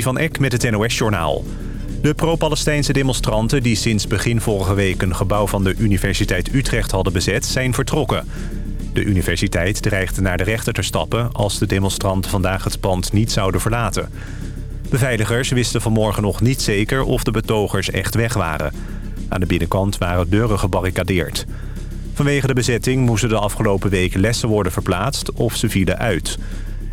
van Eck met het NOS-journaal. De pro-Palestijnse demonstranten die sinds begin vorige week... een gebouw van de Universiteit Utrecht hadden bezet, zijn vertrokken. De universiteit dreigde naar de rechter te stappen... als de demonstranten vandaag het pand niet zouden verlaten. Beveiligers wisten vanmorgen nog niet zeker of de betogers echt weg waren. Aan de binnenkant waren deuren gebarricadeerd. Vanwege de bezetting moesten de afgelopen weken lessen worden verplaatst... of ze vielen uit...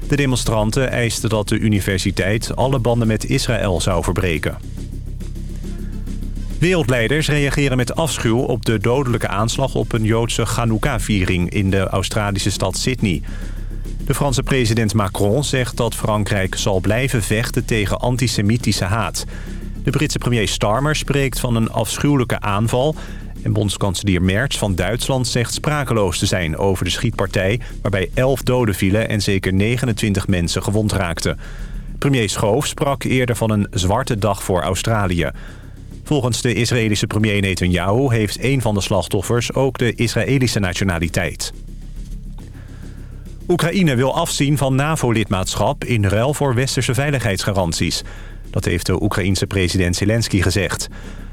De demonstranten eisten dat de universiteit alle banden met Israël zou verbreken. Wereldleiders reageren met afschuw op de dodelijke aanslag op een Joodse Chanukka-viering in de Australische stad Sydney. De Franse president Macron zegt dat Frankrijk zal blijven vechten tegen antisemitische haat. De Britse premier Starmer spreekt van een afschuwelijke aanval en bondskanselier Merz van Duitsland zegt sprakeloos te zijn over de schietpartij... waarbij 11 doden vielen en zeker 29 mensen gewond raakten. Premier Schoof sprak eerder van een zwarte dag voor Australië. Volgens de Israëlische premier Netanyahu heeft een van de slachtoffers ook de Israëlische nationaliteit. Oekraïne wil afzien van NAVO-lidmaatschap in ruil voor westerse veiligheidsgaranties. Dat heeft de Oekraïense president Zelensky gezegd.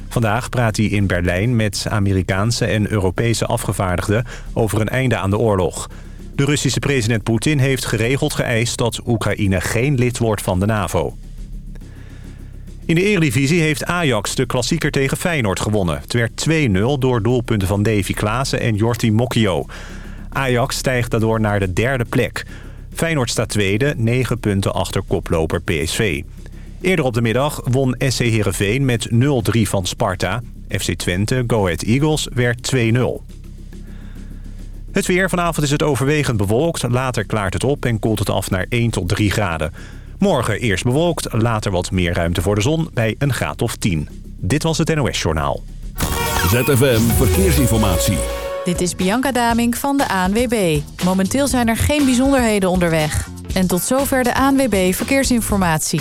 Vandaag praat hij in Berlijn met Amerikaanse en Europese afgevaardigden over een einde aan de oorlog. De Russische president Poetin heeft geregeld geëist dat Oekraïne geen lid wordt van de NAVO. In de Eredivisie heeft Ajax de klassieker tegen Feyenoord gewonnen. Het werd 2-0 door doelpunten van Davy Klaassen en Jorti Mokio. Ajax stijgt daardoor naar de derde plek. Feyenoord staat tweede, 9 punten achter koploper PSV. Eerder op de middag won SC Heerenveen met 0-3 van Sparta. FC Twente, Go Ahead Eagles, werd 2-0. Het weer. Vanavond is het overwegend bewolkt. Later klaart het op en koelt het af naar 1 tot 3 graden. Morgen eerst bewolkt, later wat meer ruimte voor de zon bij een graad of 10. Dit was het NOS Journaal. ZFM Verkeersinformatie. Dit is Bianca Daming van de ANWB. Momenteel zijn er geen bijzonderheden onderweg. En tot zover de ANWB Verkeersinformatie.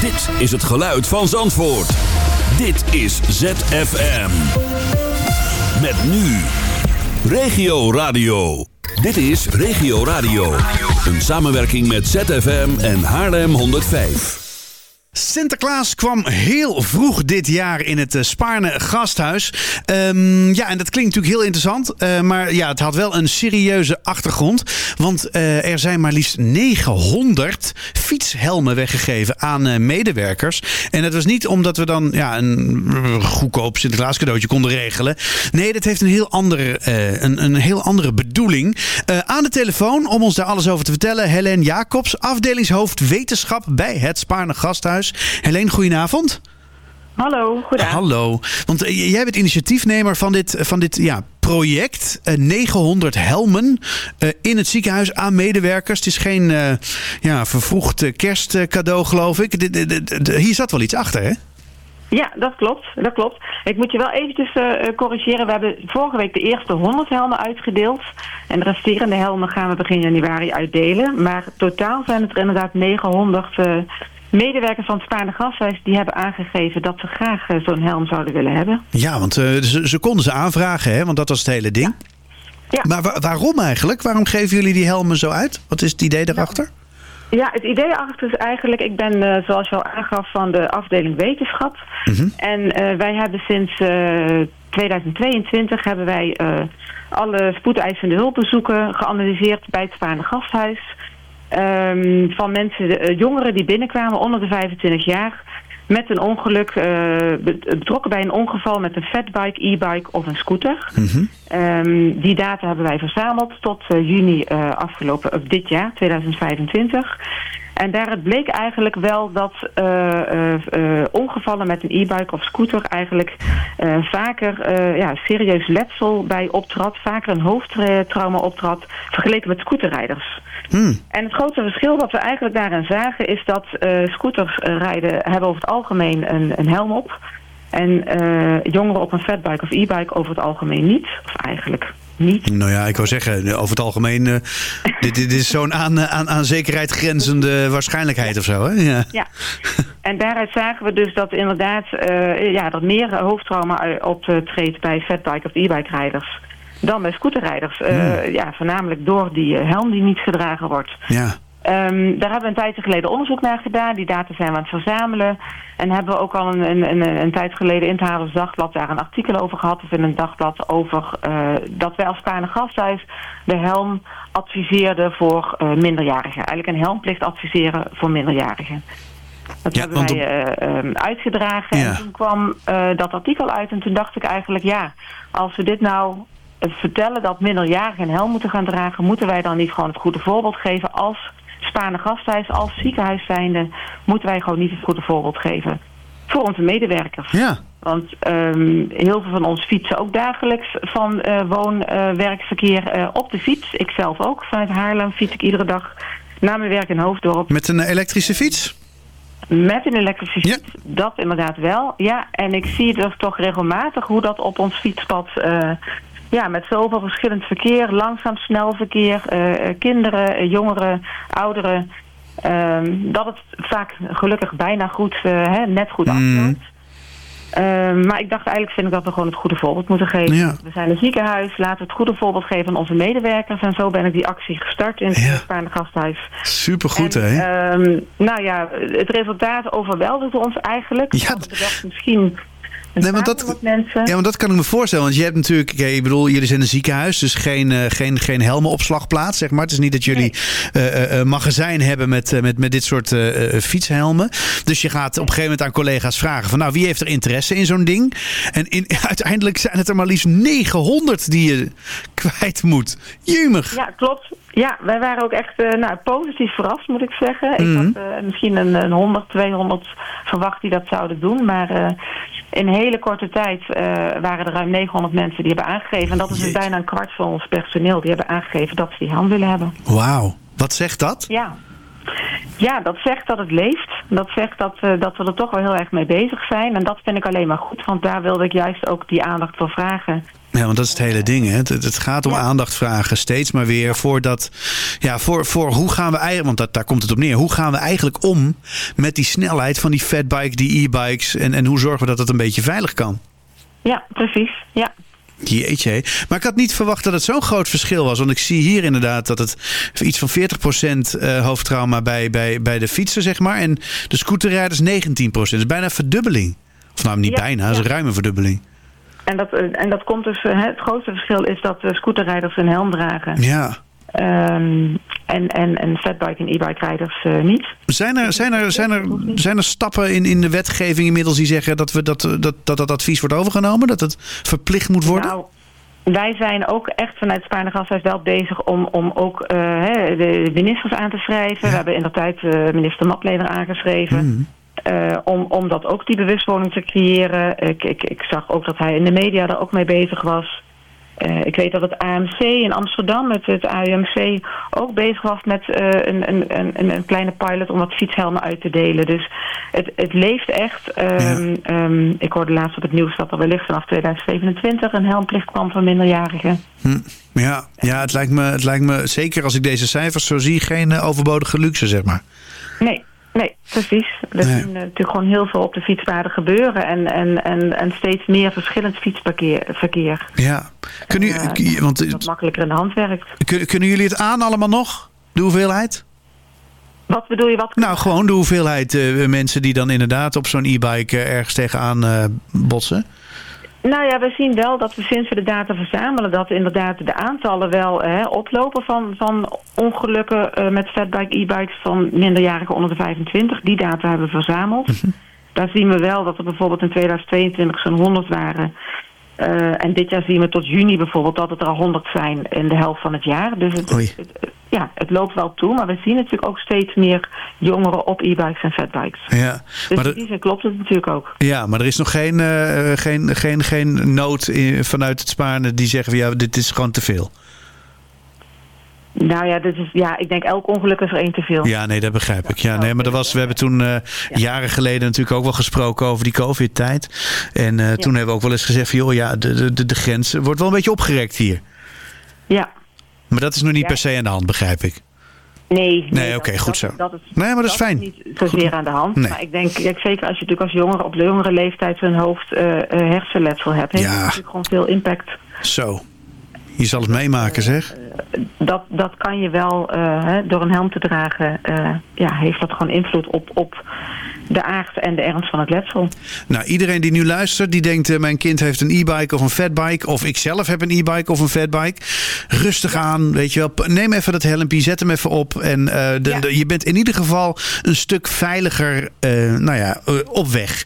Dit is het geluid van Zandvoort. Dit is ZFM. Met nu. Regio Radio. Dit is Regio Radio. Een samenwerking met ZFM en Haarlem 105. Sinterklaas kwam heel vroeg dit jaar in het uh, Spaarne Gasthuis. Um, ja, en dat klinkt natuurlijk heel interessant. Uh, maar ja, het had wel een serieuze achtergrond. Want uh, er zijn maar liefst 900 fietshelmen weggegeven aan medewerkers. En dat was niet omdat we dan ja, een goedkoop Sinterklaas cadeautje konden regelen. Nee, dat heeft een heel andere, een, een heel andere bedoeling. aan de telefoon om ons daar alles over te vertellen. Helen Jacobs, afdelingshoofd wetenschap bij het Spaarne Gasthuis. Helene, goedenavond. Hallo, goedenavond. Hallo, want uh, jij bent initiatiefnemer van dit, van dit ja, project. Uh, 900 helmen uh, in het ziekenhuis aan medewerkers. Het is geen ja, vervroegd kerstcadeau, geloof ik. Hier zat wel iets achter, hè? Ja, dat klopt. Dat klopt. Ik moet je wel eventjes corrigeren. We hebben vorige week de eerste 100 helmen uitgedeeld. En de resterende helmen gaan we begin januari uitdelen. Maar totaal zijn het er inderdaad 900 medewerkers van het Spaarne Gashuis die hebben aangegeven dat ze graag uh, zo'n helm zouden willen hebben. Ja, want uh, ze, ze, konden ze aanvragen, hè? want dat was het hele ding. Ja. ja. Maar wa waarom eigenlijk? Waarom geven jullie die helmen zo uit? Wat is het idee daarachter? Ja, het idee erachter is eigenlijk, ik ben uh, zoals je al aangaf van de afdeling wetenschap. Mm -hmm. En wij hebben sinds 2022 hebben wij alle spoedeisende hulpbezoeken geanalyseerd bij het Spaarne Gasthuis. Um, van mensen, uh, jongeren die binnenkwamen onder de 25 jaar met een ongeluk, uh, betrokken bij een ongeval met een fatbike, e-bike of een scooter. Mm -hmm. um, die data hebben wij verzameld tot uh, juni afgelopen, of dit jaar, 2025. En daaruit bleek eigenlijk wel dat ongevallen met een e-bike of scooter eigenlijk vaker ja, serieus letsel bij optrad, vaker een hoofdtrauma optrad, vergeleken met scooterrijders. Hmm. En het grootste verschil wat we eigenlijk daarin zagen is dat scooterrijden hebben over het algemeen een, een helm op. En jongeren op een fatbike of e-bike over het algemeen niet. Of eigenlijk niet. Nou ja, ik wou zeggen, over het algemeen, uh, dit, dit, is zo'n aan, aan, aan zekerheid grenzende waarschijnlijk of zo. Hè? Ja. ja. En daaruit zagen we dus dat inderdaad uh, ja, dat meer hoofdtrauma optreedt bij fatbike of e-bike rijders dan bij scooterrijders. Uh, ja, voornamelijk door die helm die niet gedragen wordt. Ja. Um, daar hebben we een tijdje geleden onderzoek naar gedaan. Die data zijn we aan het verzamelen. En hebben we ook al een, een, een, een tijd geleden in het Havens Dagblad daar een artikel over gehad. Of in een dagblad over uh, dat wij als Spaarne Gasthuis de helm adviseerden voor uh, minderjarigen. Eigenlijk een helmplicht adviseren voor minderjarigen. Dat ja, hebben wij uh, um, uitgedragen. Ja. En toen kwam dat artikel uit en toen dacht ik eigenlijk... ja, als we dit nou vertellen dat minderjarigen een helm moeten gaan dragen... moeten wij dan niet gewoon het goede voorbeeld geven als Spaarne Gasthuis als ziekenhuis zijnde moeten wij gewoon niet het goede voorbeeld geven voor onze medewerkers. Ja. Want um, heel veel van ons fietsen ook dagelijks van uh, woon-werkverkeer uh, uh, op de fiets. Ik zelf ook. Vanuit Haarlem fiets ik iedere dag naar mijn werk in Hoofddorp. Met een elektrische fiets? Met een elektrische fiets, ja. dat inderdaad wel. Ja, en ik zie dus toch regelmatig hoe dat op ons fietspad ja, met zoveel verschillend verkeer, langzaam snel verkeer, uh, kinderen, uh, jongeren, ouderen. Uh, dat het vaak gelukkig bijna goed, hè, net goed afloopt. Mm. maar ik dacht eigenlijk vind ik dat we gewoon het goede voorbeeld moeten geven. Ja. We zijn een ziekenhuis, laten we het goede voorbeeld geven aan onze medewerkers. En zo ben ik die actie gestart in het ja. Spaarne Gasthuis. Supergoed hè? Um, nou ja, het resultaat overweldigde ons eigenlijk. Ja. We dachten misschien Nee, want dat, ja, want dat kan ik me voorstellen. Want je hebt natuurlijk, okay, ik bedoel, jullie zijn een ziekenhuis, dus geen, uh, geen, geen helmenopslagplaats, zeg maar. Het is niet dat jullie nee. uh, uh, magazijn hebben met, met, met dit soort fietshelmen. Dus je gaat op een gegeven moment aan collega's vragen van, nou, wie heeft er interesse in zo'n ding? En in, uiteindelijk zijn het er maar liefst 900 die je kwijt moet. Jumig. Ja, klopt. Ja, wij waren ook echt nou, positief verrast, moet ik zeggen. Ik Mhm. had misschien een, een 100, 200 verwacht die dat zouden doen. Maar in een hele korte tijd waren er ruim 900 mensen die hebben aangegeven. En dat is dus bijna een kwart van ons personeel. Die hebben aangegeven dat ze die hand willen hebben. Wauw. Wat zegt dat? Ja. Ja, dat zegt dat het leeft. Dat zegt dat, dat we er toch wel heel erg mee bezig zijn. En dat vind ik alleen maar goed. Want daar wilde ik juist ook die aandacht voor vragen. Ja, want dat is het hele ding. Hè? Het, het gaat om ja. aandacht vragen, steeds maar weer. Voor, dat, ja, voor, voor hoe gaan we eigenlijk, want dat, daar komt het op neer. Hoe gaan we eigenlijk om met die snelheid van die fatbike, die e-bikes? En, en hoe zorgen we dat het een beetje veilig kan? Ja, precies. Ja. Jeetje. Maar ik had niet verwacht dat het zo'n groot verschil was. Want ik zie hier inderdaad dat het iets van 40% uh, hoofdtrauma bij, bij, bij de fietser, zeg maar. En de scooterrijders 19%. Dat is bijna een verdubbeling. Of nou, niet ja, bijna, dat is ja. een ruime verdubbeling. En dat, en dat komt dus, het grootste verschil is dat de scooterrijders een helm dragen. Ja. Um, en, en, en fatbike en e-bike rijders uh, niet. Zijn er, zijn er, zijn er, zijn er stappen in, in de wetgeving inmiddels die zeggen dat, we dat, dat, dat dat advies wordt overgenomen? Dat het verplicht moet worden? Nou, wij zijn ook echt vanuit Spaarne Gasthuis wel bezig om, om ook uh, de ministers aan te schrijven. Ja. We hebben in de tijd uh, minister Matleder aangeschreven. Mm. Uh, om, om dat ook die bewustwording te creëren. Ik, ik, ik zag ook dat hij in de media daar ook mee bezig was. Uh, ik weet dat het AMC in Amsterdam, met het AUMC, ook bezig was met uh, een, een, een, een kleine pilot om wat fietshelmen uit te delen. Dus het, het leeft echt. Um, ja. um, ik hoorde laatst op het nieuws dat er wellicht vanaf 2027 een helmplicht kwam voor minderjarigen. Hm. Ja, ja het, lijkt me, het lijkt me, zeker als ik deze cijfers zo zie, geen overbodige luxe, zeg maar. Nee, Nee, precies. Er nee. zien uh, natuurlijk gewoon heel veel op de fietspaden gebeuren. En, en, en, en steeds meer verschillend fietsverkeer. Ja. Kun u, uh, want, wat makkelijker in de hand werkt. Kun, kunnen jullie het aan allemaal nog? De hoeveelheid? Wat bedoel je? Wat nou, gewoon de hoeveelheid uh, mensen die dan inderdaad op zo'n e-bike ergens tegenaan botsen. Nou ja, we zien wel dat we sinds we de data verzamelen... dat inderdaad de aantallen wel hè, oplopen van, van ongelukken uh, met fatbike, e-bikes... van minderjarigen onder de 25. Die data hebben we verzameld. Mm -hmm. Daar zien we wel dat er bijvoorbeeld in 2022 zo'n 100 waren... Eh, en dit jaar zien we tot juni bijvoorbeeld dat het er al 100 zijn in de helft van het jaar. Dus het, het- ja, het loopt wel toe, maar we zien natuurlijk ook steeds meer jongeren op e-bikes en fatbikes. Ja, Dus maar, in die zin klopt het natuurlijk ook. ja, maar er is nog geen, eh, geen, geen, geen nood in- vanuit het Spaarne die zeggen van ja, dit is gewoon te veel. Nou ja, dit is, ja, ik denk elk ongeluk is er één te veel. Ja, nee, dat begrijp ik. Ja, nee, maar er was, we hebben toen eh, jaren geleden natuurlijk ook wel gesproken over die COVID-tijd. En eh, toen hebben we ook wel eens gezegd van joh, ja, de, de, de, de grens wordt wel een beetje opgerekt hier. Ja. Maar dat is nog niet Ja. per se aan de hand, begrijp ik. Nee, Nee, dat- oké, goed dat- zo. Dat is, Nee, maar dat is fijn. niet zozeer aan de hand. Nee. Maar ik denk, kijk, zeker als je natuurlijk als jongere op de jongere leeftijd zo'n hoofd eh, eh, hersenletsel hebt, heeft Ja. het natuurlijk gewoon veel impact. Zo. Je zal het meemaken, zeg. Dat, dat kan je wel eh, hè, door een helm te dragen, eh, ja, heeft dat gewoon invloed op, op de aard en de ernst van het letsel. Nou, iedereen die nu luistert, die denkt... eh, mijn kind heeft een e-bike of een fatbike... of ik zelf heb een e-bike of een fatbike. Rustig aan, weet je wel. Neem even dat helmpje, zet hem even op. En eh, de, Ja. de- je bent in ieder geval een stuk veiliger eh, nou ja, eh, op weg.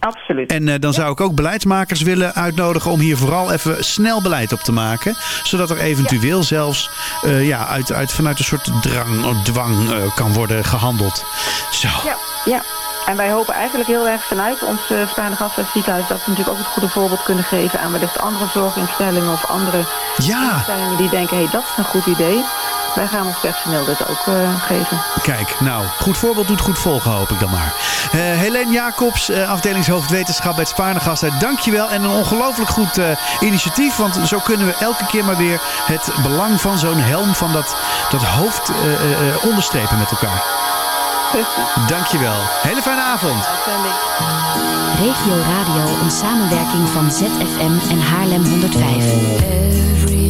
Absoluut. En eh, dan zou ik ook beleidsmakers willen uitnodigen... om hier vooral even snel beleid op te maken. Zodat er eventueel zelfs eh, ja, uit, uit, vanuit een soort drang, of dwang eh, kan worden gehandeld. Zo. Ja, ja. En wij hopen eigenlijk heel erg vanuit ons uh, Spaarne ziekenhuis... dat we natuurlijk ook het goede voorbeeld kunnen geven aan wellicht andere zorginstellingen of andere Ja. instellingen die denken... hé, hey, dat is een goed idee. Wij gaan ons personeel dit ook uh, geven. Kijk, nou, goed voorbeeld doet goed volgen, hoop ik dan maar. Uh, Helene Jacobs, uh, afdelingshoofd wetenschap bij het. Dankjewel en een ongelooflijk goed uh, initiatief. Want zo kunnen we elke keer maar weer het belang van zo'n helm, van dat, dat hoofd uh, onderstrepen met elkaar. Dankjewel. Hele fijne avond. Regio Radio, een samenwerking van ZFM en Haarlem 105.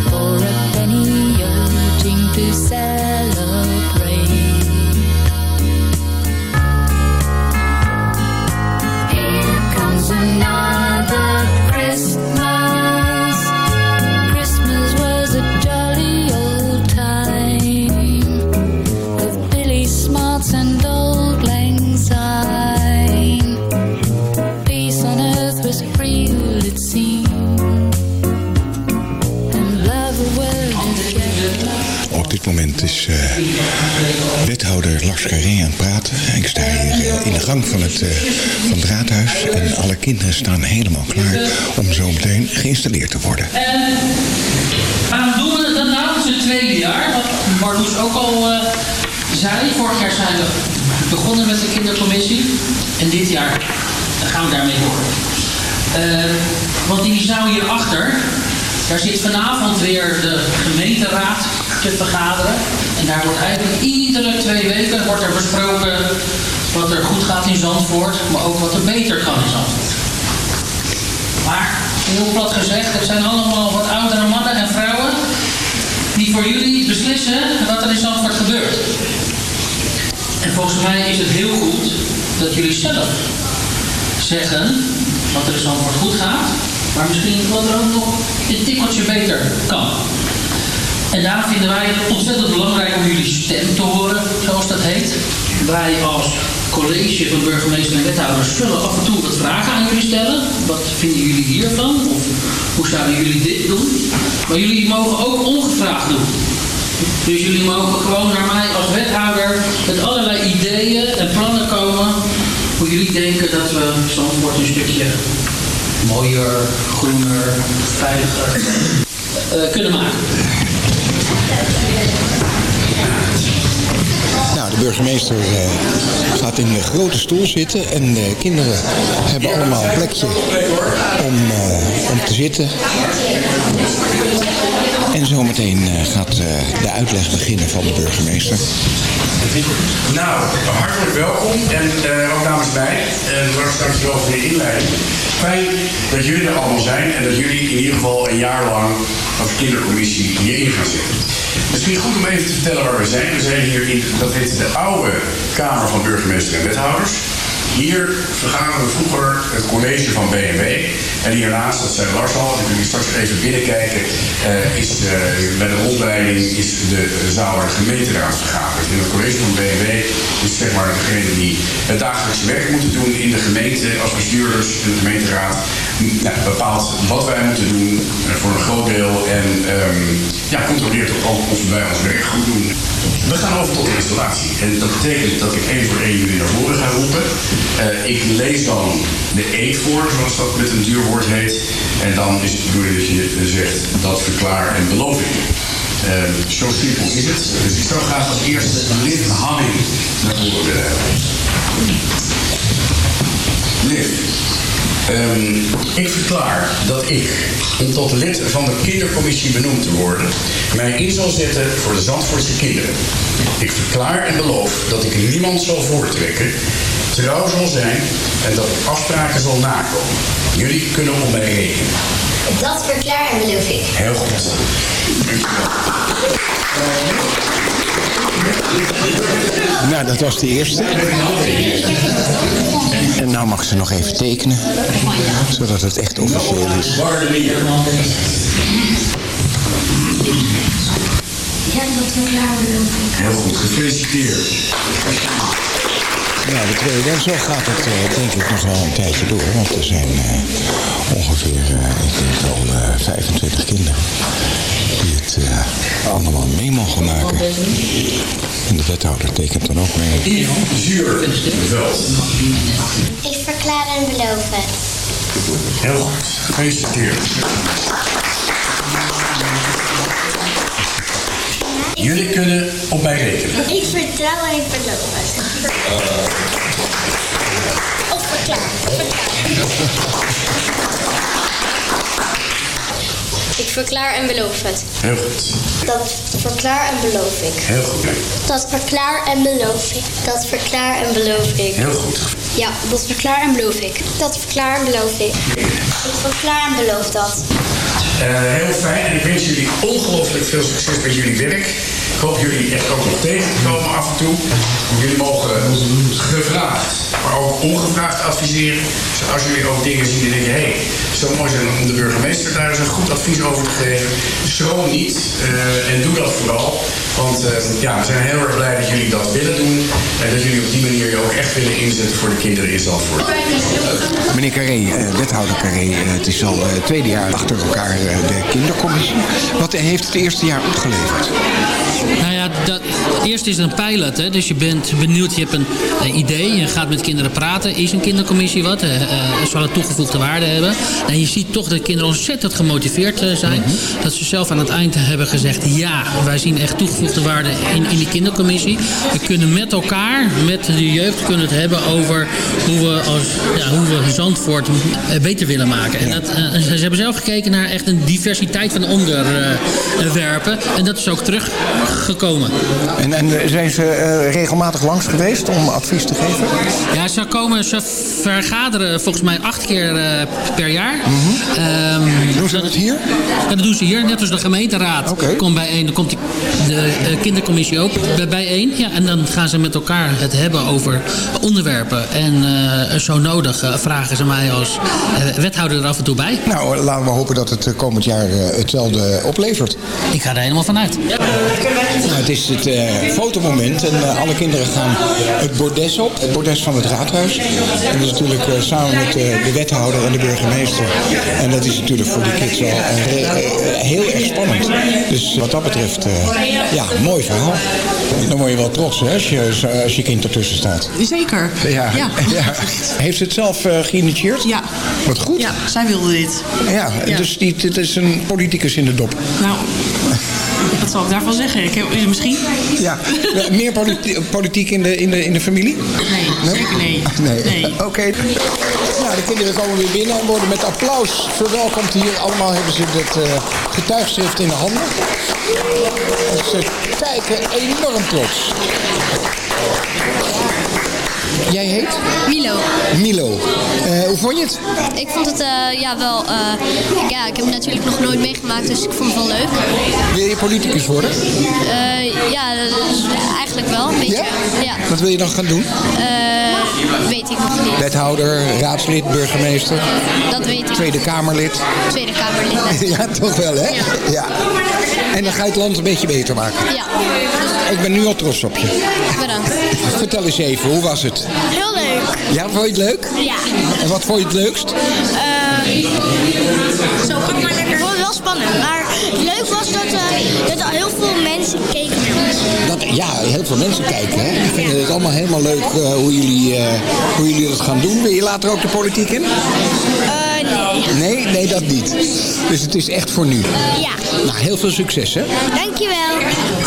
Op dit moment is uh, wethouder Lars Carré aan het praten. Ik sta hier uh, in de gang van het, uh, van het raadhuis. En alle kinderen staan helemaal klaar om zo meteen geïnstalleerd te worden. En nou? Het is het tweede jaar. Wat Marloes ook al zei. Vorig jaar zijn we begonnen met de kindercommissie. En dit jaar gaan we daarmee door. want die zou hierachter, daar zit vanavond weer de gemeenteraad te vergaderen. En daar wordt eigenlijk iedere twee weken wordt er besproken wat er goed gaat in Zandvoort, maar ook wat er beter kan in Zandvoort. Maar, heel plat gezegd, het zijn allemaal wat oudere mannen en vrouwen die voor jullie beslissen wat er in Zandvoort gebeurt. En volgens mij is het heel goed dat jullie zelf zeggen wat er in Zandvoort goed gaat, maar misschien wat er ook nog een tikkeltje beter kan. En daar vinden wij het ontzettend belangrijk om jullie stem te horen, zoals dat heet. Wij als college van burgemeester en wethouders zullen af en toe wat vragen aan jullie stellen. Wat vinden jullie hiervan? Of hoe zouden jullie dit doen? Maar jullie mogen ook ongevraagd doen. Dus jullie mogen gewoon naar mij als wethouder met allerlei ideeën en plannen komen. Hoe jullie denken dat we Zandvoort een stukje mooier, groener, veiliger eh, kunnen maken. Nou, de burgemeester eh, gaat in de grote stoel zitten en de kinderen hebben allemaal een plekje om, eh, om te zitten. En zometeen eh, gaat eh, de uitleg beginnen van de burgemeester. Nou, hartelijk welkom en eh, ook namens mij. En uh, dankjewel voor de inleiding. Fijn dat jullie er allemaal zijn en dat jullie in ieder geval een jaar lang als kindercommissie hierin gaan zitten. Misschien goed om even te vertellen waar we zijn. We zijn hier in, dat heet de oude Kamer van Burgemeester en Wethouders. Hier vergaderen we vroeger het college van BMW. En hiernaast, dat zei Lars al, ik jullie straks even binnenkijken, uh, is bij de rondleiding is de zaal waar de gemeenteraad vergadert. En het college van BMW is zeg maar degene die het dagelijkse werk moeten doen in de gemeente als bestuurders. En de gemeenteraad ja, bepaalt wat wij moeten doen uh, voor een groot deel. En um, ja, controleert ook of wij ons werk goed doen. We gaan over tot installatie. En dat betekent dat ik één voor één jullie naar voren ga roepen. Uh, ik lees dan de eet voor, zoals dat met een duur woord heet. En dan is het bedoeling dat je zegt dat verklaar en beloof ik. Uh, zo simpel is het. Dus ik zou graag als eerste Liv Hamming naar voren willen hebben. Liv. Um, ik verklaar dat ik, om tot lid van de kindercommissie benoemd te worden, mij in zal zetten voor de Zandvoortse kinderen. Ik verklaar en beloof dat ik niemand zal voortrekken, trouw zal zijn en dat ik afspraken zal nakomen. Jullie kunnen op mij rekenen. Dat verklaar en beloof ik. Heel goed. Nou, dat was de eerste. En nou mag ze nog even tekenen, zodat het echt officieel is. Heel goed, gefeliciteerd. Ja, de tweede. En zo gaat het uh, denk ik nog wel een tijdje door. Want er zijn uh, ongeveer, uh, ik denk al 25 kinderen allemaal mee mogen maken. En de wethouder tekent dan ook mee. Ik verklaar en beloof het. Heel goed, gefeliciteerd. Jullie kunnen op mij rekenen. Ik vertrouw en ik beloof het. Of verklaar. Ik verklaar en beloof het. Heel goed. Dat verklaar en beloof ik. Heel goed. Dat verklaar en beloof ik. Dat verklaar en beloof ik. Heel goed. Ja, dat verklaar en beloof ik. Dat verklaar en beloof ik. Ik verklaar en beloof dat. Uh, heel fijn en ik wens jullie ongelooflijk veel succes met jullie werk. Ik hoop jullie echt ook nog tegen te komen af en toe. Jullie mogen gevraagd, maar ook ongevraagd adviseren. Dus als jullie ook dingen zien en denken, hé, hey, zou mooi zijn om de burgemeester daar eens een goed advies over te geven. Schroom niet uh, en doe dat vooral. Want uh, ja, we zijn heel erg blij dat jullie dat willen doen. En dat jullie op die manier je ook echt willen inzetten voor de kinderen in Zandvoort. Meneer Carré, uh, wethouder Carré, uh, het is al het tweede jaar achter elkaar de kindercommissie. Wat heeft het eerste jaar opgeleverd? Nou ja, dat, eerst is het een pilot. Hè? Dus je bent benieuwd, je hebt een uh, idee. Je gaat met kinderen praten. Is een kindercommissie wat? Uh, uh, zal het toegevoegde waarde hebben? En je ziet toch dat kinderen ontzettend gemotiveerd zijn. Mm -hmm. Dat ze zelf aan het eind hebben gezegd... ja, wij zien echt toegevoegde waarde in, in die kindercommissie. We kunnen met elkaar, met de jeugd, kunnen het hebben over... hoe we, als, ja, hoe we Zandvoort beter willen maken. En dat, ze hebben zelf gekeken naar echt een diversiteit van onderwerpen. en dat is ook terug gekomen. En, en zijn ze uh, regelmatig langs geweest om advies te geven? Ja, ze komen, ze vergaderen volgens mij acht keer uh, per jaar. Mm -hmm. um, doen ze dat hier? Ja, dat doen ze hier. Net als de gemeenteraad okay. komt bijeen. Dan komt die, de uh, kindercommissie ook bijeen. Ja, en dan gaan ze met elkaar het hebben over onderwerpen. En zo nodig vragen ze mij als wethouder er af en toe bij. Nou, laten we hopen dat het komend jaar hetzelfde oplevert. Ik ga er helemaal vanuit. Nou, het is het uh, fotomoment en uh, alle kinderen gaan het bordes op, het bordes van het raadhuis. En dat is natuurlijk uh, samen met de wethouder en de burgemeester. En dat is natuurlijk voor die kids wel heel erg spannend. Dus wat dat betreft, ja, mooi verhaal. Dan word je wel trots hè, als, je, als je kind ertussen staat. Zeker. Ja. Ja. ja. Heeft ze het zelf eh, geïnitieerd? Ja. Wat goed. Ja, zij wilde dit. Ja, Ja. dus die, dit is een politicus in de dop. Nou, wat zal ik daarvan zeggen? Ik heb, eh, misschien? Ja. Meer politi- politiek in de, in, de, in de familie? Nee, zeker nee. Nee. Nee. Oké. Nou, de kinderen komen weer binnen en worden met applaus verwelkomd hier. Allemaal hebben ze het eh, getuigschrift in de handen. En ze kijken enorm trots. Jij heet? Milo. Milo. Eh, hoe vond je het? Ik vond het eh, ja, wel... eh, ja, ik heb het natuurlijk nog nooit meegemaakt, dus ik vond het wel leuk. Wil je politicus worden? Ja, eigenlijk wel, een beetje. Ja? Wat wil je dan gaan doen? Weet ik nog niet. Wethouder, raadslid, burgemeester, Dat weet ik. Tweede Kamerlid. Tweede Kamerlid. ja, toch wel, hè? Ja. ja. En dan ga je het land een beetje beter maken. Ja, Ik ben nu al trots op je. bedankt. Vertel eens even, hoe was het? Heel leuk. Ja, vond je het leuk? Ja. En wat vond je het leukst? zo kan maar lekker. Ik vond het wel spannend, maar leuk was dat, eh, dat al heel veel mensen keken. Dat, ja, heel veel mensen kijken. Hè? Die vinden het allemaal helemaal leuk eh, hoe, jullie, eh, hoe jullie dat gaan doen. Wil je later ook de politiek in? nee. Nee, nee, dat niet. Dus het is echt voor nu. Ja. Nou, heel veel succes, hè? Dankjewel.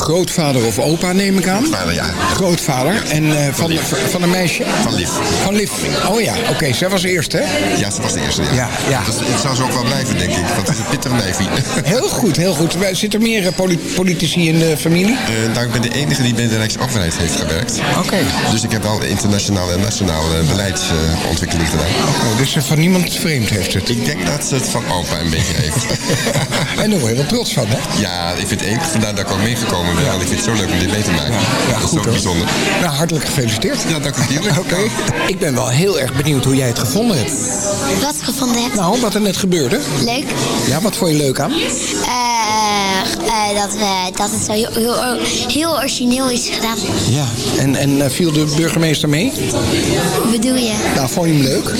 Grootvader of opa, neem ik aan? Vader, ja. Grootvader. En eh, van, van een meisje? Van Lief. Van Lief. Oh ja, oké. Zij was eerst, hè? Ja, ze was de eerste, ja. Ja, ja. Dus het zou ze ook wel blijven, denk ik. Het is een pittige neefje. Heel goed, heel goed. Zit er meer eh, poli- politici in de familie? Eh, nou, ik ben de enige die bij de Rijksoverheid heeft gewerkt. Oké. Dus ik heb wel internationale en nationale beleidsontwikkeling gedaan. Oh, dus van niemand vreemd heeft het? Ik denk dat ze het van opa een beetje heeft. en daar word je wel trots van, hè? Ja, ik vind het enig. Vandaar dat ik ook meegekomen Want ik vind het zo leuk om dit mee te maken. dat is goed, zo hoor. bijzonder. Nou, hartelijk gefeliciteerd. Ja, dank u wel. Oké. Ik ben wel heel erg benieuwd hoe jij het gevonden hebt. Wat gevonden hebt? Nou, wat er net gebeurde. Leuk. Ja, wat vond je leuk aan? Eh, eh, dat, we, dat het zo heel, heel, heel origineel is gedaan. Ja. En, en eh, viel de burgemeester mee? Hoe bedoel je? Nou, vond je hem leuk?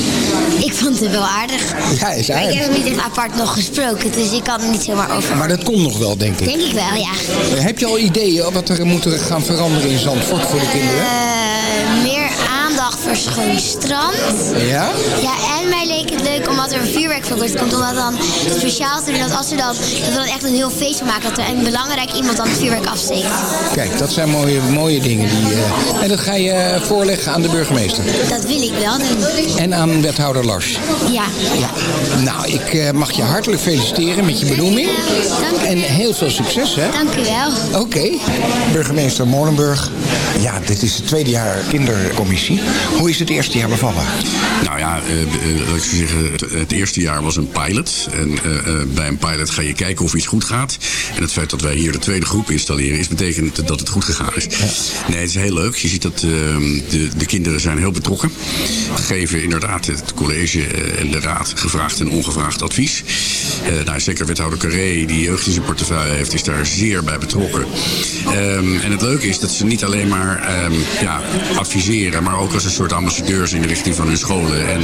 Ik vond het wel aardig. Ja, is Maar ik aardig. heb hem niet echt apart nog gesproken, dus ik kan er niet zomaar over. Maar dat komt nog wel, denk ik. Denk ik wel, ja. Heb je al ideeën wat er moet gaan veranderen in Zandvoort voor de kinderen? Eh, meer aandacht voor schoon strand. Ja? Ja, en mij leek het leuk omdat er een vuurwerkverbod komt. Om dat dan speciaal te doen. Dat als we dan, dat we dan echt een heel feest van maken. Dat er een belangrijk iemand dan het vuurwerk afsteekt. Kijk, dat zijn mooie, mooie dingen. Die, eh, en dat ga je eh, voorleggen aan de burgemeester. Dat wil ik wel doen. En aan wethouder Lars. Ja. Ja. Nou, ik eh, mag je hartelijk feliciteren met je benoeming. En heel veel succes, hè? Dank u wel. Oké. Burgemeester Molenburg. Ja, dit is het tweede jaar kindercommissie. Hoe is het eerste jaar bevallen? Nou ja, eh, eh, laat ik zo zeggen, het, eerste jaar was een pilot. En eh, bij een pilot ga je kijken of iets goed gaat. En het feit dat wij hier de tweede groep installeren, is betekent dat het goed gegaan is. Nee, het is heel leuk. Je ziet dat eh, de, de kinderen zijn heel betrokken. Geven inderdaad het college en de raad gevraagd en ongevraagd advies. Nou, zeker wethouder Carré, die jeugd in zijn portefeuille heeft, is daar zeer bij betrokken. Ehm, en het leuke is dat ze niet alleen maar ehm, ja, adviseren, maar ook als een soort ambassadeurs in de richting van hun scholen en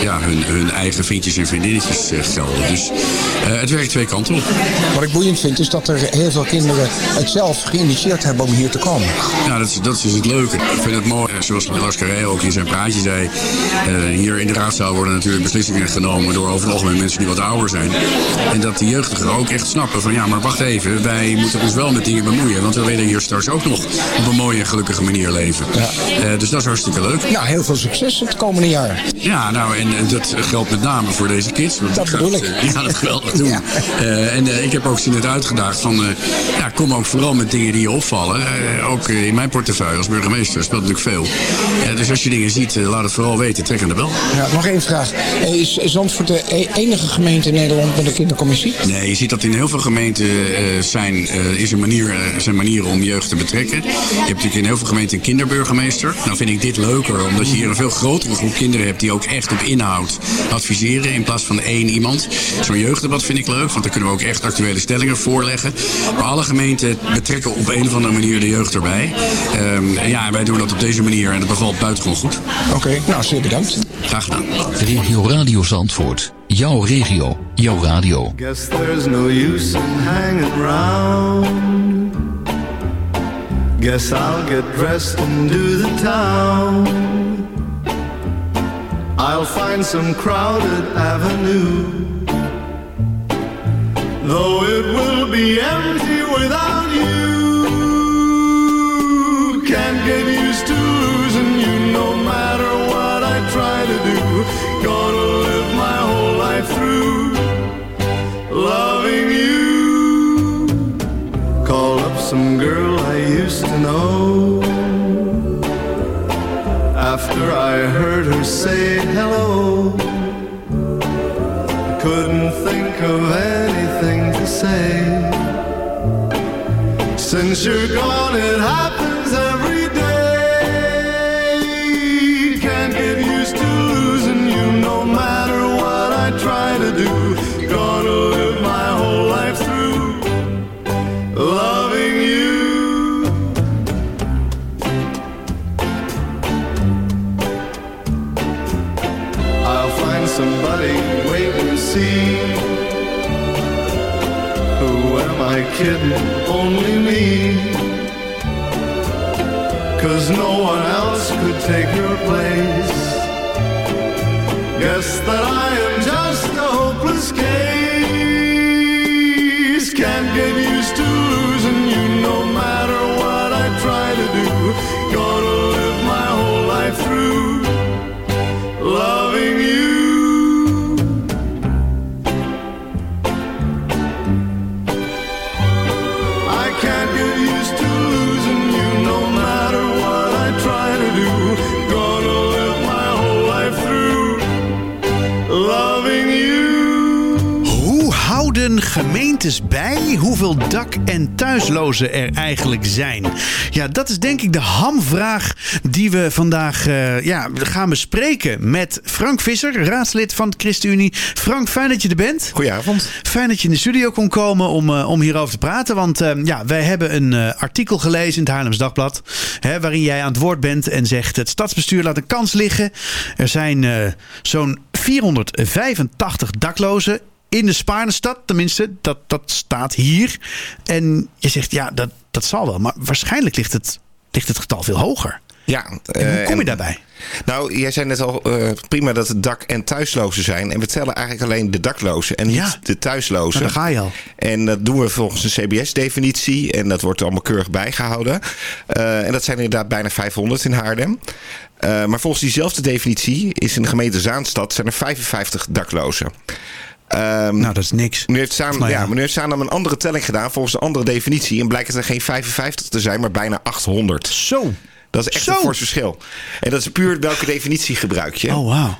ja, hun, hun eigen vriendjes en vriendinnetjes eh, gelden. Dus eh, het werkt twee kanten op. Wat ik boeiend vind is dat er heel veel kinderen het zelf geïnitieerd hebben om hier te komen. Ja, dat is, dat is dus het leuke. Ik vind het mooi, eh, zoals Lars Carré ook in zijn praatje zei. hier in de raadzaal worden natuurlijk beslissingen genomen door over het algemeen mensen die wat ouder zijn. En dat de jeugdigen ook echt snappen van ja, maar wacht even, wij moeten ons wel met dingen bemoeien. Want we willen hier straks ook nog op een mooie en gelukkige manier leven. Dus dat is hartstikke leuk. Nou, heel veel succes het komende jaar. Ja, nou, en, en dat geldt met name voor deze kids. want Dat bedoel het, eh, Ja, dat geweldig doen. Eh, en eh, ik heb ook ze net uitgedaagd van, eh, ja, kom ook vooral met dingen die je opvallen. Eh, ook eh, in mijn portefeuille als burgemeester speelt natuurlijk veel. Eh, dus als je dingen ziet, eh, laat het vooral weten, trek aan de bel. Ja, nog één vraag. Eh, Is Zandvoort de e- enige gemeente in Nederland met een kindercommissie? Nee, je ziet dat in heel veel gemeenten eh, zijn, eh, is een manier, eh, zijn manieren om jeugd te betrekken. Je hebt natuurlijk in heel veel gemeenten een kinderburgemeester. Nou vind ik dit leuker, omdat je hier een veel grotere groep kinderen hebt die ook echt op inhoud adviseren in plaats van één iemand. Zo'n jeugddebat vind ik leuk, want dan kunnen we ook echt actuele stellingen voorleggen. Maar alle gemeenten betrekken op een of andere manier de jeugd erbij. Ehm, en ja, en wij doen dat op deze manier en dat bevalt buitengewoon goed. Oké, nou zeer bedankt. Graag gedaan. Regio Radio Zandvoort. Jouw regio, jouw radio. Guess there's no use in hanging around. Guess I'll get dressed and do the town. I'll find some crowded avenue. Though it will be empty without you. Can't get used to losing you no matter what I try to do. Gonna live my whole life through loving you. Call up some girl I used to know. After I heard hello, I couldn't think of anything to say. Since you're gone, it happens take your place. Guess that I houden gemeentes bij hoeveel dak- en thuislozen er eigenlijk zijn? Ja, dat is denk ik de hamvraag die we vandaag eh, ja, gaan bespreken met Frank Visser, raadslid van de ChristenUnie. Frank, fijn dat je er bent. Goedenavond. Fijn dat je in de studio kon komen om, eh, om hierover te praten. Want eh, ja, wij hebben een artikel gelezen in het Haarlems Dagblad. Hè, waarin jij aan het woord bent en zegt: het stadsbestuur laat een kans liggen. Er zijn zo'n 485 daklozen in de Spaarnestad, tenminste, dat, dat staat hier. En je zegt, ja, dat, dat zal wel. Maar waarschijnlijk ligt het, ligt het getal veel hoger. Ja, En hoe eh, kom je daarbij? Nou, jij zei net al eh, prima dat het dak- en thuislozen zijn. En we tellen eigenlijk alleen de daklozen en niet Ja. de thuislozen. Nou, daar ga je al. En dat doen we volgens een CBS-definitie. En dat wordt allemaal keurig bijgehouden. Eh, en dat zijn inderdaad bijna 500 in Haarlem. Maar volgens diezelfde definitie is in de gemeente Zaanstad zijn er 55 daklozen. Nou, dat is niks. Nu heeft Nou ja. ja. maar nu heeft Zaandam een andere telling gedaan volgens een andere definitie. En blijkt het er geen 55 te zijn, maar bijna 800. Zo. Dat is echt een fors verschil. En dat is puur welke definitie gebruik je. Oh, wauw.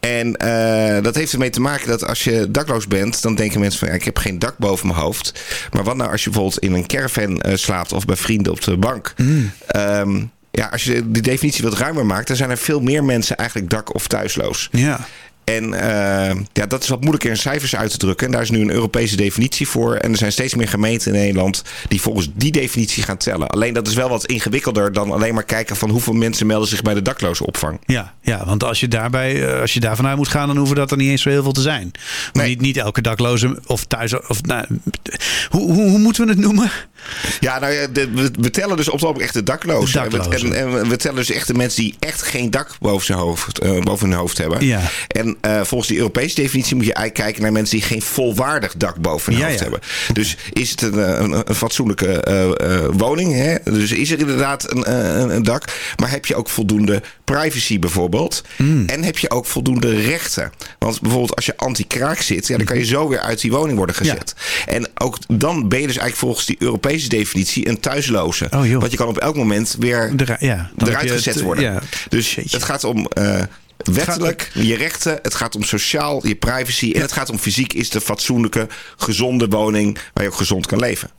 En eh, dat heeft ermee te maken dat als je dakloos bent, dan denken mensen van ja, ik heb geen dak boven mijn hoofd. Maar wat nou als je bijvoorbeeld in een caravan eh, slaapt of bij vrienden op de bank? Ehm, ja, als je die definitie wat ruimer maakt, dan zijn er veel meer mensen eigenlijk dak- of thuisloos. Ja. En eh, ja, dat is wat moeilijker in cijfers uit te drukken. En daar is nu een Europese definitie voor. En er zijn steeds meer gemeenten in Nederland die volgens die definitie gaan tellen. Alleen dat is wel wat ingewikkelder dan alleen maar kijken van hoeveel mensen melden zich bij de dakloze opvang. Ja, ja, want als je, daarbij, eh, als je daarvan uit moet gaan, dan hoeven dat er niet eens zo heel veel te zijn. Maar niet, niet elke dakloze of thuis. Of, nou, hoe, hoe, hoe moeten we het noemen? Ja, nou ja, we, tellen dus op het echt de daklozen. De daklozen. En, en we tellen dus echt de mensen die echt geen dak boven, zijn hoofd, eh, boven hun hoofd hebben. Ja. En eh, volgens die Europese definitie moet je eigenlijk kijken naar mensen die geen volwaardig dak boven hun Ja, hoofd ja. hebben. Dus is het een, eh, een, een fatsoenlijke eh, woning? Hè? Dus is er inderdaad een, een, dak? Maar heb je ook voldoende privacy bijvoorbeeld? Hmm. En heb je ook voldoende rechten? Want bijvoorbeeld als je anti-kraak zit, ja, dan kan je zo weer uit die woning worden gezet. En ook dan ben je dus eigenlijk volgens die Europese definitie een thuisloze. Want je kan op elk moment weer ja, eruit gezet worden. ja. Dus het gaat om wettelijk, je rechten. Het gaat om sociaal, je privacy. En het gaat om fysiek is de fatsoenlijke, gezonde woning waar je ook gezond kan leven.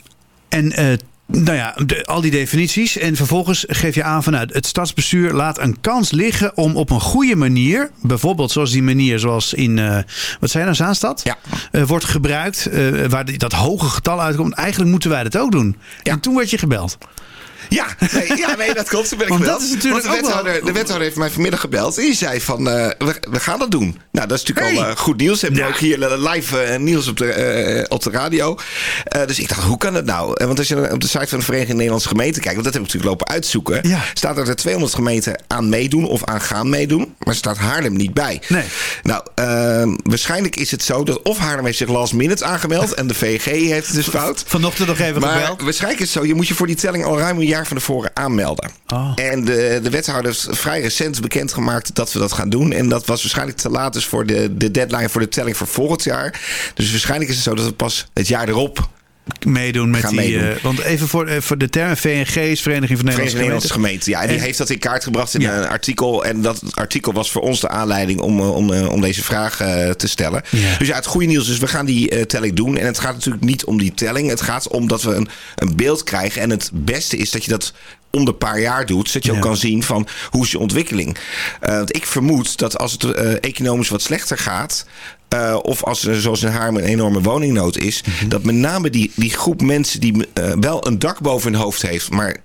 En eh, nou ja, de- al die definities. En vervolgens geef je aan vanuit het stadsbestuur laat een kans liggen om op een goede manier, bijvoorbeeld zoals die manier zoals in, eh, wat zijn nou, Zaanstad? Ja. Eh, wordt gebruikt, waar die, dat hoge getal uitkomt. Eigenlijk moeten wij dat ook doen. En toen werd je gebeld. Ja, nee, ja, nee, dat klopt. Toen ben ik Want gebeld. dat is natuurlijk Want de, ook wel- wethouder, de wethouder heeft mij vanmiddag gebeld. En die zei van, eh, we, we gaan dat doen. Nou, dat is natuurlijk al eh, goed nieuws. Hebben we ook hier live eh, nieuws op de, op de radio. Dus ik dacht, hoe kan dat nou? Want als je op de site van de Vereniging Nederlandse Gemeenten kijkt... want dat heb ik natuurlijk lopen uitzoeken... staat er dat 200 gemeenten aan meedoen of aan gaan meedoen. Maar er staat Haarlem niet bij. Nee. Nou, ehm, waarschijnlijk is het zo dat of Haarlem heeft zich last minute aangemeld... en de VG heeft het dus fout. Vanochtend nog even maar gebeld. waarschijnlijk is het zo, je moet je voor die telling al ruim een jaar van tevoren aanmelden. Oh. En de, de wethouder heeft vrij recent bekendgemaakt dat we dat gaan doen. En dat was waarschijnlijk te laat dus voor de, de deadline voor de telling voor volgend jaar. Dus waarschijnlijk is het zo dat we pas het jaar erop meedoen met gaan die. meedoen. eh, want even voor, eh, voor de term VNG is Vereniging van Nederlandse Vereniging Gemeenten. Ja, en die heeft dat in kaart gebracht in een artikel. En dat artikel was voor ons de aanleiding om, eh, om, om deze vraag te stellen. Ja. Dus ja, het goede nieuws is, we gaan die telling doen. En het gaat natuurlijk niet om die telling. Het gaat om dat we een, een beeld krijgen. En het beste is dat je dat om de paar jaar doet. Zodat je ook kan zien van hoe is je ontwikkeling. Eh, want ik vermoed dat als het economisch wat slechter gaat... eh, of als er zoals in Haarlem een enorme woningnood is... Mhm. dat met name die, die groep mensen die eh, wel een dak boven hun hoofd heeft... maar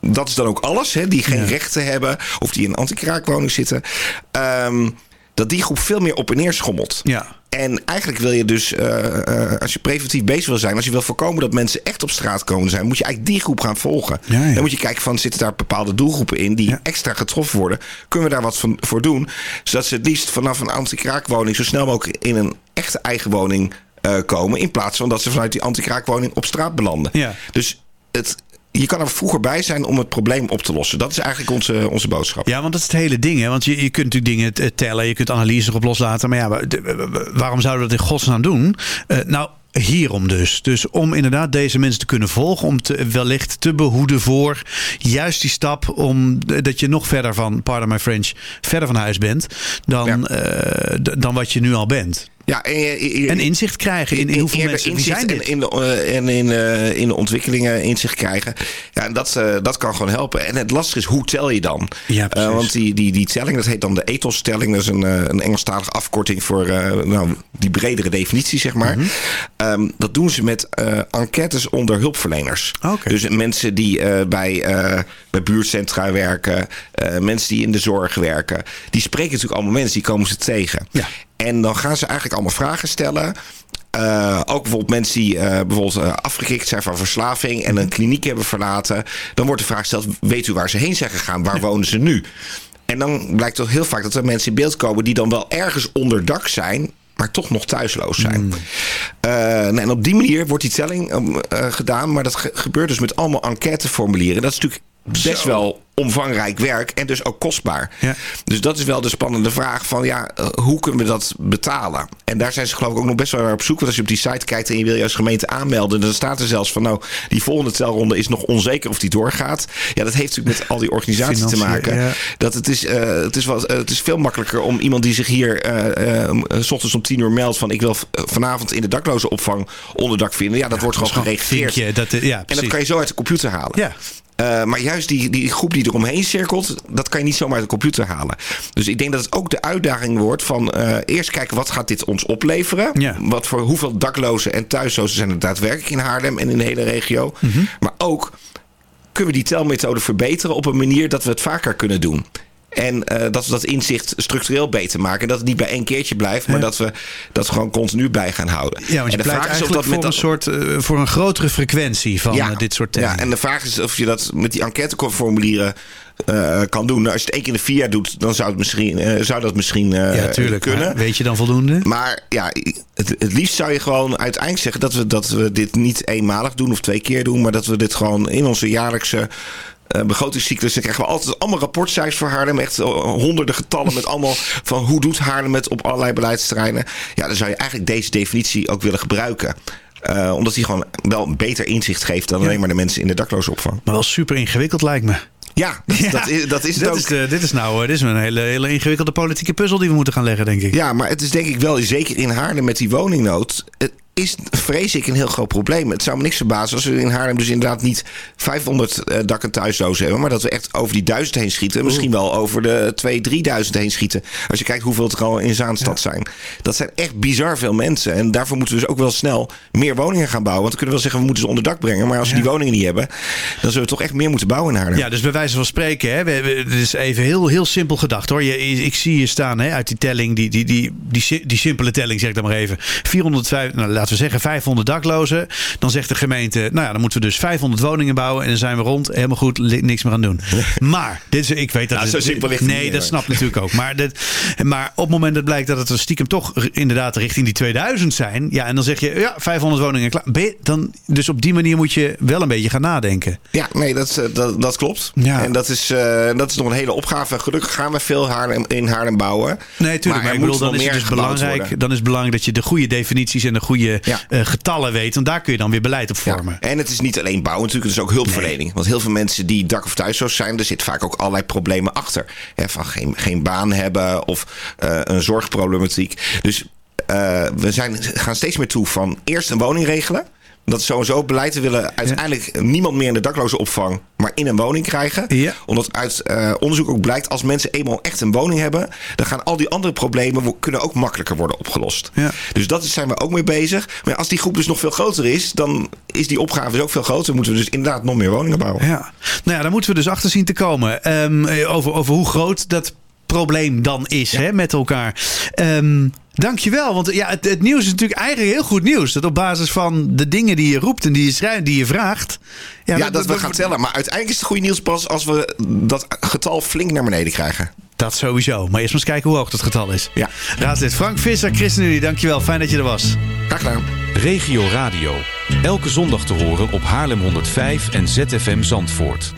dat is dan ook alles, hè, die geen Ja. rechten hebben... of die in een antikraakwoning zitten... ehm, dat die groep veel meer op en neer schommelt. Ja. En eigenlijk wil je dus, eh, eh, als je preventief bezig wil zijn, als je wil voorkomen dat mensen echt op straat komen zijn, moet je eigenlijk die groep gaan volgen. Ja, ja. Dan moet je kijken van, zitten daar bepaalde doelgroepen in die extra getroffen worden? Kunnen we daar wat van, voor doen? Zodat ze het liefst vanaf een antikraakwoning zo snel mogelijk in een echte eigen woning eh, komen, in plaats van dat ze vanuit die antikraakwoning op straat belanden. Dus het, je kan er vroeger bij zijn om het probleem op te lossen. Dat is eigenlijk onze, onze boodschap. Ja, want dat is het hele ding. Hè? Want je, je kunt natuurlijk dingen eh, tellen, je kunt analyses erop loslaten. Maar ja, waarom zouden we dat in godsnaam doen? Eh, nou, hierom dus. Dus om inderdaad deze mensen te kunnen volgen. Om te, wellicht te behoeden voor juist die stap. Om eh, dat je nog verder van, pardon my French, verder van huis bent. Dan, dan wat je nu al bent. Ja, en, En inzicht krijgen in, in hoeveel mensen inzicht zijn dit. En in, de, eh, en in, eh, in de ontwikkelingen inzicht krijgen. Ja, en dat, eh, dat kan gewoon helpen. En het lastige is, hoe tel je dan? Ja. Eh, want die, die, die telling, dat heet dan de ethos-telling. Dat is een, eh, een Engelstalige afkorting voor eh, nou, die bredere definitie, zeg maar. Mhm. Ehm, dat doen ze met eh, enquêtes onder hulpverleners. Oké. Dus mensen die eh, bij, eh, bij buurtcentra werken, eh, mensen die in de zorg werken. Die spreken natuurlijk allemaal mensen, die komen ze tegen. Ja. En dan gaan ze eigenlijk allemaal vragen stellen. Eh, ook bijvoorbeeld mensen die eh, bijvoorbeeld eh, afgekikt zijn van verslaving en een kliniek hebben verlaten. Dan wordt de vraag gesteld: weet u waar ze heen zijn gegaan? Waar wonen ze nu? En dan blijkt toch heel vaak dat er mensen in beeld komen die dan wel ergens onder dak zijn. Maar toch nog thuisloos zijn. Eh, nou, en op die manier wordt die telling eh, gedaan. Maar dat ge- gebeurt dus met allemaal enquêteformulieren. Dat is natuurlijk best wel omvangrijk werk en dus ook kostbaar. Ja. Dus dat is wel de spannende vraag van ja, eh, hoe kunnen we dat betalen? En daar zijn ze geloof ik ook nog best wel naar op zoek. Want als je op die site kijkt en je wil je als gemeente aanmelden, dan staat er zelfs van nou, die volgende telronde is nog onzeker of die doorgaat. Ja, dat heeft natuurlijk met al die organisaties te maken. ja. Dat het is, eh, het, is wel, eh, het is veel makkelijker om iemand die zich hier s ochtends om tien uur meldt van ik wil vanavond in de dakloze opvang onderdak vinden. Ja, dat wordt gewoon geregistreerd. dat, ja, en dat kan je zo uit de computer halen. Ja. Eh, maar juist die, die groep die eromheen cirkelt, dat kan je niet zomaar uit de computer halen. Dus ik denk dat het ook de uitdaging wordt van eh, eerst kijken wat gaat dit ons opleveren. Ja. Wat voor hoeveel daklozen en thuislozen zijn er daadwerkelijk in Haarlem en in de hele regio. Mhm. Maar ook kunnen we die telmethode verbeteren op een manier dat we het vaker kunnen doen. En eh, dat we dat inzicht structureel beter maken. Dat het niet bij één keertje blijft, maar dat we dat gewoon continu bij gaan houden. Ja, want je en de vraag is of eigenlijk dat met een soort, eh, voor een grotere frequentie van eh, dit soort ja, en de vraag is of je dat met die enquêteformulieren kan doen. Nou, als je het één keer in de vier jaar doet, dan zou, het misschien, zou dat misschien eh, ja, tuurlijk. kunnen. Weet je dan voldoende? Maar ja, het, het liefst zou je gewoon uiteindelijk zeggen dat we, dat we dit niet eenmalig doen of twee keer doen, maar dat we dit gewoon in onze jaarlijkse begrotingscyclus. Dan krijgen we altijd allemaal rapportcijfers voor Haarlem. Echt eh, honderden getallen met allemaal van hoe doet Haarlem het op allerlei beleidsterreinen. Ja, dan zou je eigenlijk deze definitie ook willen gebruiken. Eh, omdat die gewoon wel een beter inzicht geeft dan alleen maar de mensen in de daklozenopvang. Maar wel super ingewikkeld lijkt me. Ja, dat, dat is, dat is het dit ook. Is de- dit is nou eh, dit is een hele, hele ingewikkelde politieke puzzel die we moeten gaan leggen, denk ik. Ja, maar het is denk ik wel, zeker in Haarlem met die woningnood. Het, is, vrees ik, een heel groot probleem. Het zou me niks verbazen als we in Haarlem dus inderdaad niet 500 eh, dak- en thuislozen hebben. Maar dat we echt over die duizend heen schieten. En misschien wel over de 2.000, 3.000 heen schieten. Als je kijkt hoeveel er al in Zaanstad zijn. Dat zijn echt bizar veel mensen. En daarvoor moeten we dus ook wel snel meer woningen gaan bouwen. Want we kunnen wel zeggen, we moeten ze onder dak brengen. Maar als we die woningen niet hebben, dan zullen we toch echt meer moeten bouwen in Haarlem. Ja, dus bij wijze van spreken, hè, we, we- dit is even heel, heel simpel gedacht hoor. Je, ik zie je staan hè, uit die telling, die, die, die, die, die simpele telling zeg ik dan maar even. 405, nou, laten we zeggen 500 daklozen. Dan zegt de gemeente, nou ja, dan moeten we dus 500 woningen bouwen. En dan zijn we rond, helemaal goed, niks meer aan doen. Maar, dit is, ik weet dat... Nou, het- zo simpel ligt Nee, niet, dat hoor. snap ik natuurlijk ook. Maar, dit, maar op het moment dat blijkt dat het er stiekem toch inderdaad richting die 2000 zijn. Ja, en dan zeg je, ja, 500 woningen klaar. Je- dan, dus op die manier moet je wel een beetje gaan nadenken. Ja, nee, dat, eh, dat, dat klopt. Ja. En dat is, eh, dat is nog een hele opgave. Gelukkig gaan we veel Haarlem, in Haarlem bouwen. Nee, tuurlijk. Maar, ik bedoel, dan is het dus belangrijk, worden. dan is het belangrijk dat je de goede definities en de goede eh, getallen weet. Want daar kun je dan weer beleid op vormen. En het is niet alleen bouwen natuurlijk, het is ook hulpverlening. Want heel veel mensen die dak- of thuisloos zijn, er zit vaak ook allerlei problemen achter. Hè, van geen, geen baan hebben of eh, een zorgproblematiek. Dus eh, we zijn, gaan steeds meer toe van eerst een woning regelen. Dat sowieso beleid. Willen uiteindelijk niemand meer in de dakloze opvang, maar in een woning krijgen. Omdat uit eh, onderzoek ook blijkt, als mensen eenmaal echt een woning hebben, dan gaan al die andere problemen kunnen ook makkelijker worden opgelost. Dus dat is, zijn we ook mee bezig. Maar als die groep dus nog veel groter is, dan is die opgave dus ook veel groter. Moeten we dus inderdaad nog meer woningen bouwen. Ja. Nou ja, daar moeten we dus achter zien te komen. Ehm, eh, over, over hoe groot dat probleem dan is hè, met elkaar. Ehm dankjewel. Want ja, het, het nieuws is natuurlijk eigenlijk heel goed nieuws. Dat op basis van de dingen die je roept en die je schrijft, die je vraagt. Ja, dat, we gaan tellen. Maar uiteindelijk is het goede nieuws pas als we dat getal flink naar beneden krijgen. Dat sowieso. Maar eerst maar eens kijken hoe hoog dat getal is. Ja. Raadslid Frank Visser, ChristenUnie, dankjewel. Fijn dat je er was. Graag gedaan. Regio Radio. Elke zondag te horen op Haarlem 105 en ZFM Zandvoort.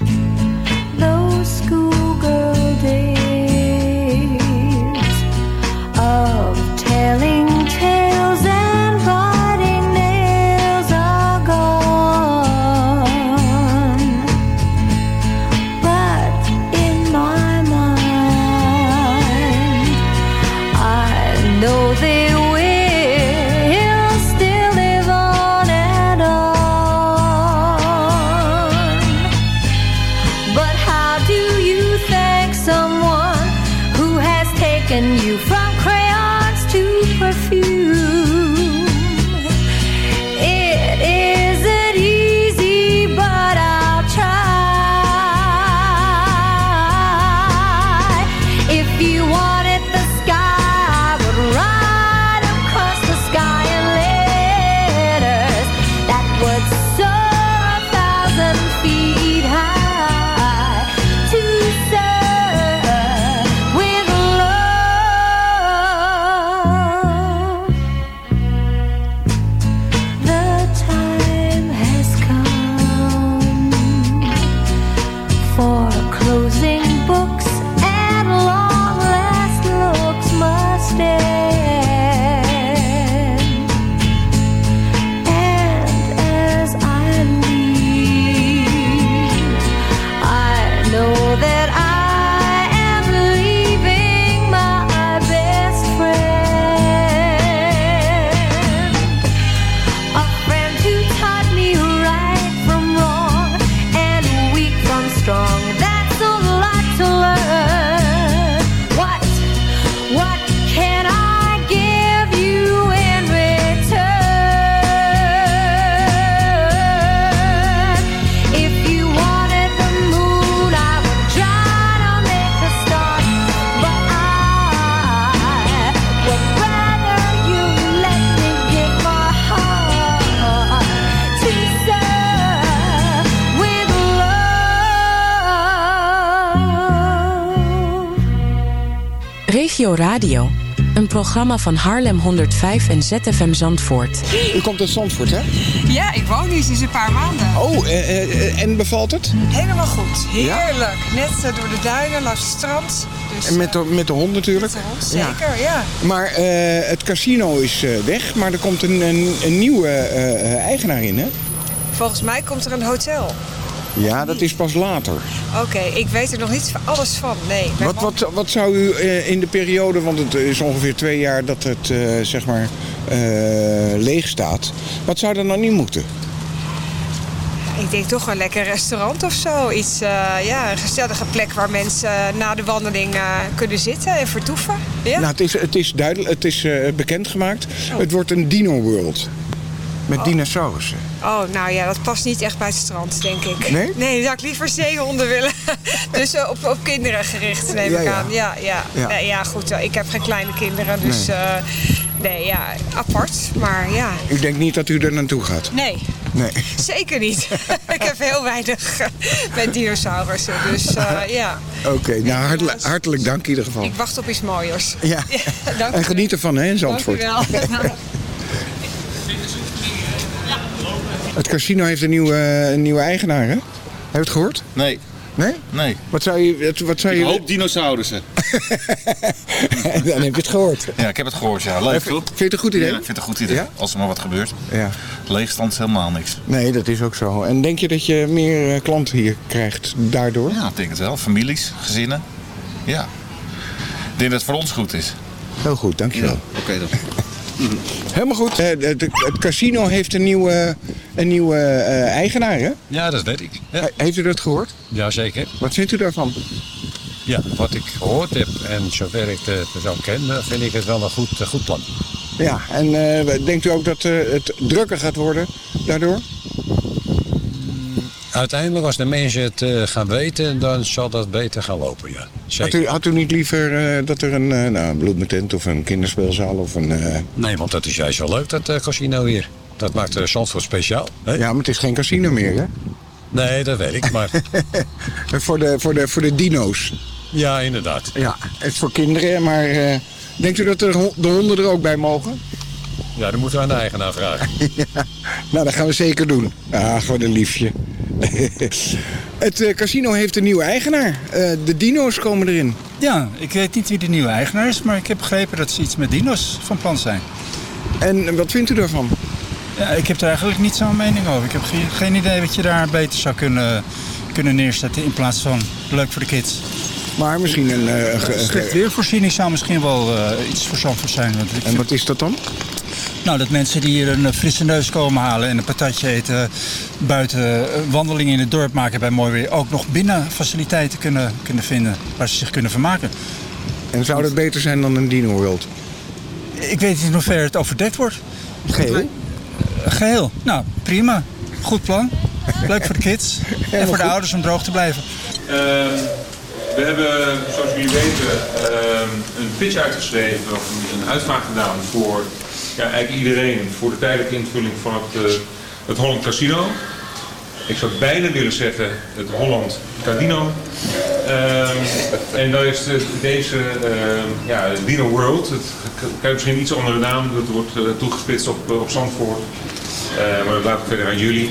Radio. Een programma van Haarlem 105 en ZFM Zandvoort. U komt uit Zandvoort, hè? Ja, ik woon hier sinds een paar maanden. Oh, eh, eh, en bevalt het? Helemaal goed. Heerlijk. Net eh, door de duinen, langs het strand. Dus, En met de, met de hond natuurlijk. met de hond, zeker, ja. Maar eh, het casino is eh, weg, maar er komt een, een, een nieuwe eh, eh, eigenaar in, hè? Volgens mij komt er een hotel. Ja, dat is pas later. Oké, ik weet er nog niet van- alles van. Nee. Wat, man- wat, wat zou u eh, in de periode, want het is ongeveer twee jaar dat het eh, zeg maar eh, leeg staat. Wat zou er nou niet moeten? Ik denk toch een lekker restaurant of zo. Iets, ja, een gezellige plek waar mensen na de wandeling kunnen zitten en vertoeven. Ja? Nou, het is, het is, duidelijk, het is bekendgemaakt. Het wordt een Dino Met dinosaurussen. Oh, nou ja, dat past niet echt bij het strand, denk ik. Nee? Nee, zou ik liever zeehonden willen. dus eh, op, op kinderen gericht, neem Ja, ik ja. aan. Ja, ja. Ja. Nee, ja, goed. eh, Ik heb geen kleine kinderen, dus Nee. nee, nee ja, apart. Maar ja, Ik denk niet dat u er naartoe gaat. nee. Nee. Zeker niet. ik heb heel weinig eh, met dinosaurussen, dus eh, ja. Oké, nou hartelijk, hartelijk dank in ieder geval. Ik wacht op iets mooiers. Ja. dank En u. geniet ervan, hè, in Zandvoort. Dank u wel. Het casino heeft een nieuwe, een nieuwe eigenaar, hè? Heb je het gehoord? Nee. Nee? Nee. Wat zou je... Wat, wat zou Ik je... hoop dinosaurussen. Dan heb je het gehoord. Ja, ik heb het gehoord, ja. Leuk, Vind- toch? vind je het een goed idee? Ja, ik vind het een goed idee. Ja? Als er maar wat gebeurt. Ja. Leegstand is helemaal niks. Nee, dat is ook zo. En denk je dat je meer eh, klanten hier krijgt daardoor? Ja, ik denk het wel. Families, gezinnen. Ja. Ik denk dat het voor ons goed is. Heel goed, dankjewel. Oké dan. Helemaal goed. Eh, Het, het casino heeft een nieuwe, een nieuwe eh, eigenaar, hè? Ja, dat weet ik. He- Heeft u dat gehoord? Jazeker. Wat vindt u daarvan? Ja, wat ik gehoord heb en zover ik de persoon ken, eh, vind ik het wel een goed, goed plan. Ja, en eh, denkt u ook dat eh, het drukker gaat worden daardoor? Uiteindelijk, als de mensen het eh, gaan weten, dan zal dat beter gaan lopen, ja. Had u, had u niet liever eh, dat er een, eh, nou, een bloedmetent of een kinderspeelzaal of een... Nee, want dat is juist wel leuk, dat casino hier. Dat maakt uh, Zandvoort speciaal. Hè? Ja, maar het is geen casino meer, hè? Nee, dat weet ik, maar voor, de, voor, de, voor de dino's. ja, inderdaad. Ja, het is voor kinderen, maar denkt u dat er de honden er ook bij mogen? Ja, dan moeten we aan de eigenaar vragen. ja, nou, dat gaan we zeker doen. Ah, gewoon een liefje. het eh, casino heeft een nieuwe eigenaar. Eh, de dino's komen erin. Ja, ik weet niet wie de nieuwe eigenaar is, maar ik heb begrepen dat ze iets met dino's van plan zijn. En wat vindt u daarvan? Ja, ik heb er eigenlijk niet zo'n mening over. Ik heb geen, geen idee wat je daar beter zou kunnen, kunnen neerzetten in plaats van leuk voor de kids. Maar misschien een... eh, een weervoorziening zou misschien wel eh, iets voor Zandvoort zijn. En wat is dat dan? Nou, dat mensen die hier een eh, frisse neus komen halen en een patatje eten, buiten eh, wandelingen in het dorp maken bij mooi weer, ook nog binnen faciliteiten kunnen, kunnen vinden waar ze zich kunnen vermaken. En zou dat beter zijn dan een Dino World? Ik weet niet in hoeverre het overdekt wordt. Geheel? Eh, Geheel. Nou, prima. Goed plan. Leuk voor de kids. en voor de ouders om droog te blijven. Ehm, we hebben, zoals jullie weten, ehm, een pitch uitgeschreven, of een- een uitvraag gedaan voor ja, eigenlijk iedereen voor de tijdelijke invulling van het, eh, het Holland Casino. Ik zou bijna willen zeggen het Holland Casino. Ehm, en dan is de- deze ehm, ja, Dino World, het krijgt misschien iets andere naam, dat wordt eh, toegespitst op, eh, op Zandvoort. Maar dat laat ik verder aan jullie.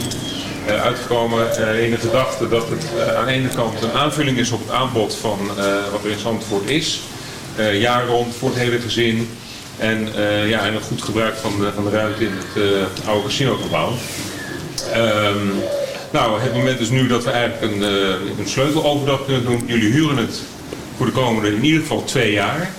Eh, uitgekomen in de gedachte dat het aan de ene kant een aanvulling is op het aanbod van wat er in Zandvoort is. Jaar rond voor het hele gezin. En, eh, ja, en een goed gebruik van de, van de ruimte in het eh, oude casinogebouw. Ehm nou, het moment is nu dat we eigenlijk een, eh, een sleuteloverdag kunnen doen. Jullie huren het voor de komende in ieder geval twee jaar.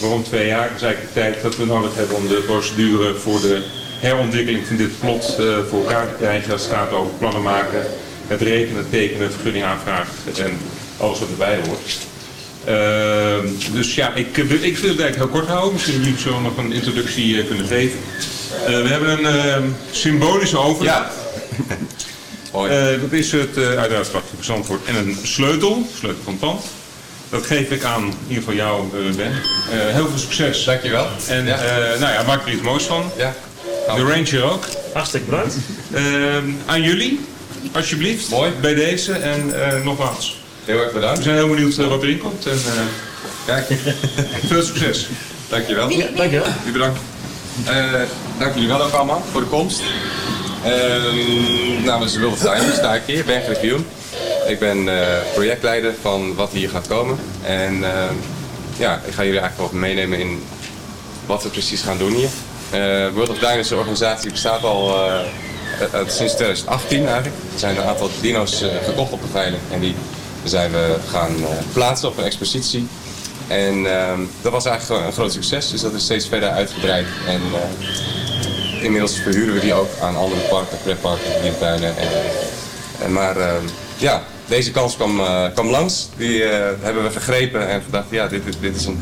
Waarom twee jaar? Dat is eigenlijk de tijd dat we nodig hebben om de procedure voor de herontwikkeling van dit plot voor elkaar te krijgen. Het gaat over plannen maken, het rekenen, tekenen, vergunning aanvragen en alles wat erbij hoort. Ehm, dus ja, ik, ik wil het eigenlijk heel kort houden. Misschien jullie zo nog een introductie eh, kunnen geven. Eh, we hebben een ehm, symbolische overdracht. Eh, dat is het uh, uiteraard van Zandvoort. En een sleutel, sleutel van pand. Dat geef ik aan in ieder geval jou, eh, Ben. Eh, heel veel succes. Dankjewel. En Ja. eh, nou ja, maak er iets moois van. Ja. De Ranger ook. Hartstikke bedankt. Ehm, aan jullie, alsjeblieft. Mooi. Bij deze en eh, nogmaals. Heel erg bedankt. We zijn heel benieuwd eh, wat erin komt. En, eh, Kijk. veel succes. Dankjewel. Ja, dankjewel. U bedankt. Eh, dank jullie wel ook allemaal voor de komst. Ehm namens de Wilde Tuin sta ik hier, Ben Griffioen. Ik ben eh, projectleider van wat hier gaat komen. En ehm, ja, ik ga jullie eigenlijk wel meenemen in wat we precies gaan doen hier. Eh World of een organisatie die bestaat al sinds 2018 eigenlijk. Er zijn een aantal dino's gekocht op de veiling. En die zijn we gaan eh, plaatsen op een expositie. En ehm, dat was eigenlijk een groot succes. Dus dat is steeds verder uitgebreid. En eh, inmiddels verhuren we die ook aan andere parken, pretparken, diertuinen. En, en maar ehm, ja, deze kans kwam, eh, kwam langs. Die hebben we gegrepen en gedacht, ja, dit, dit, is een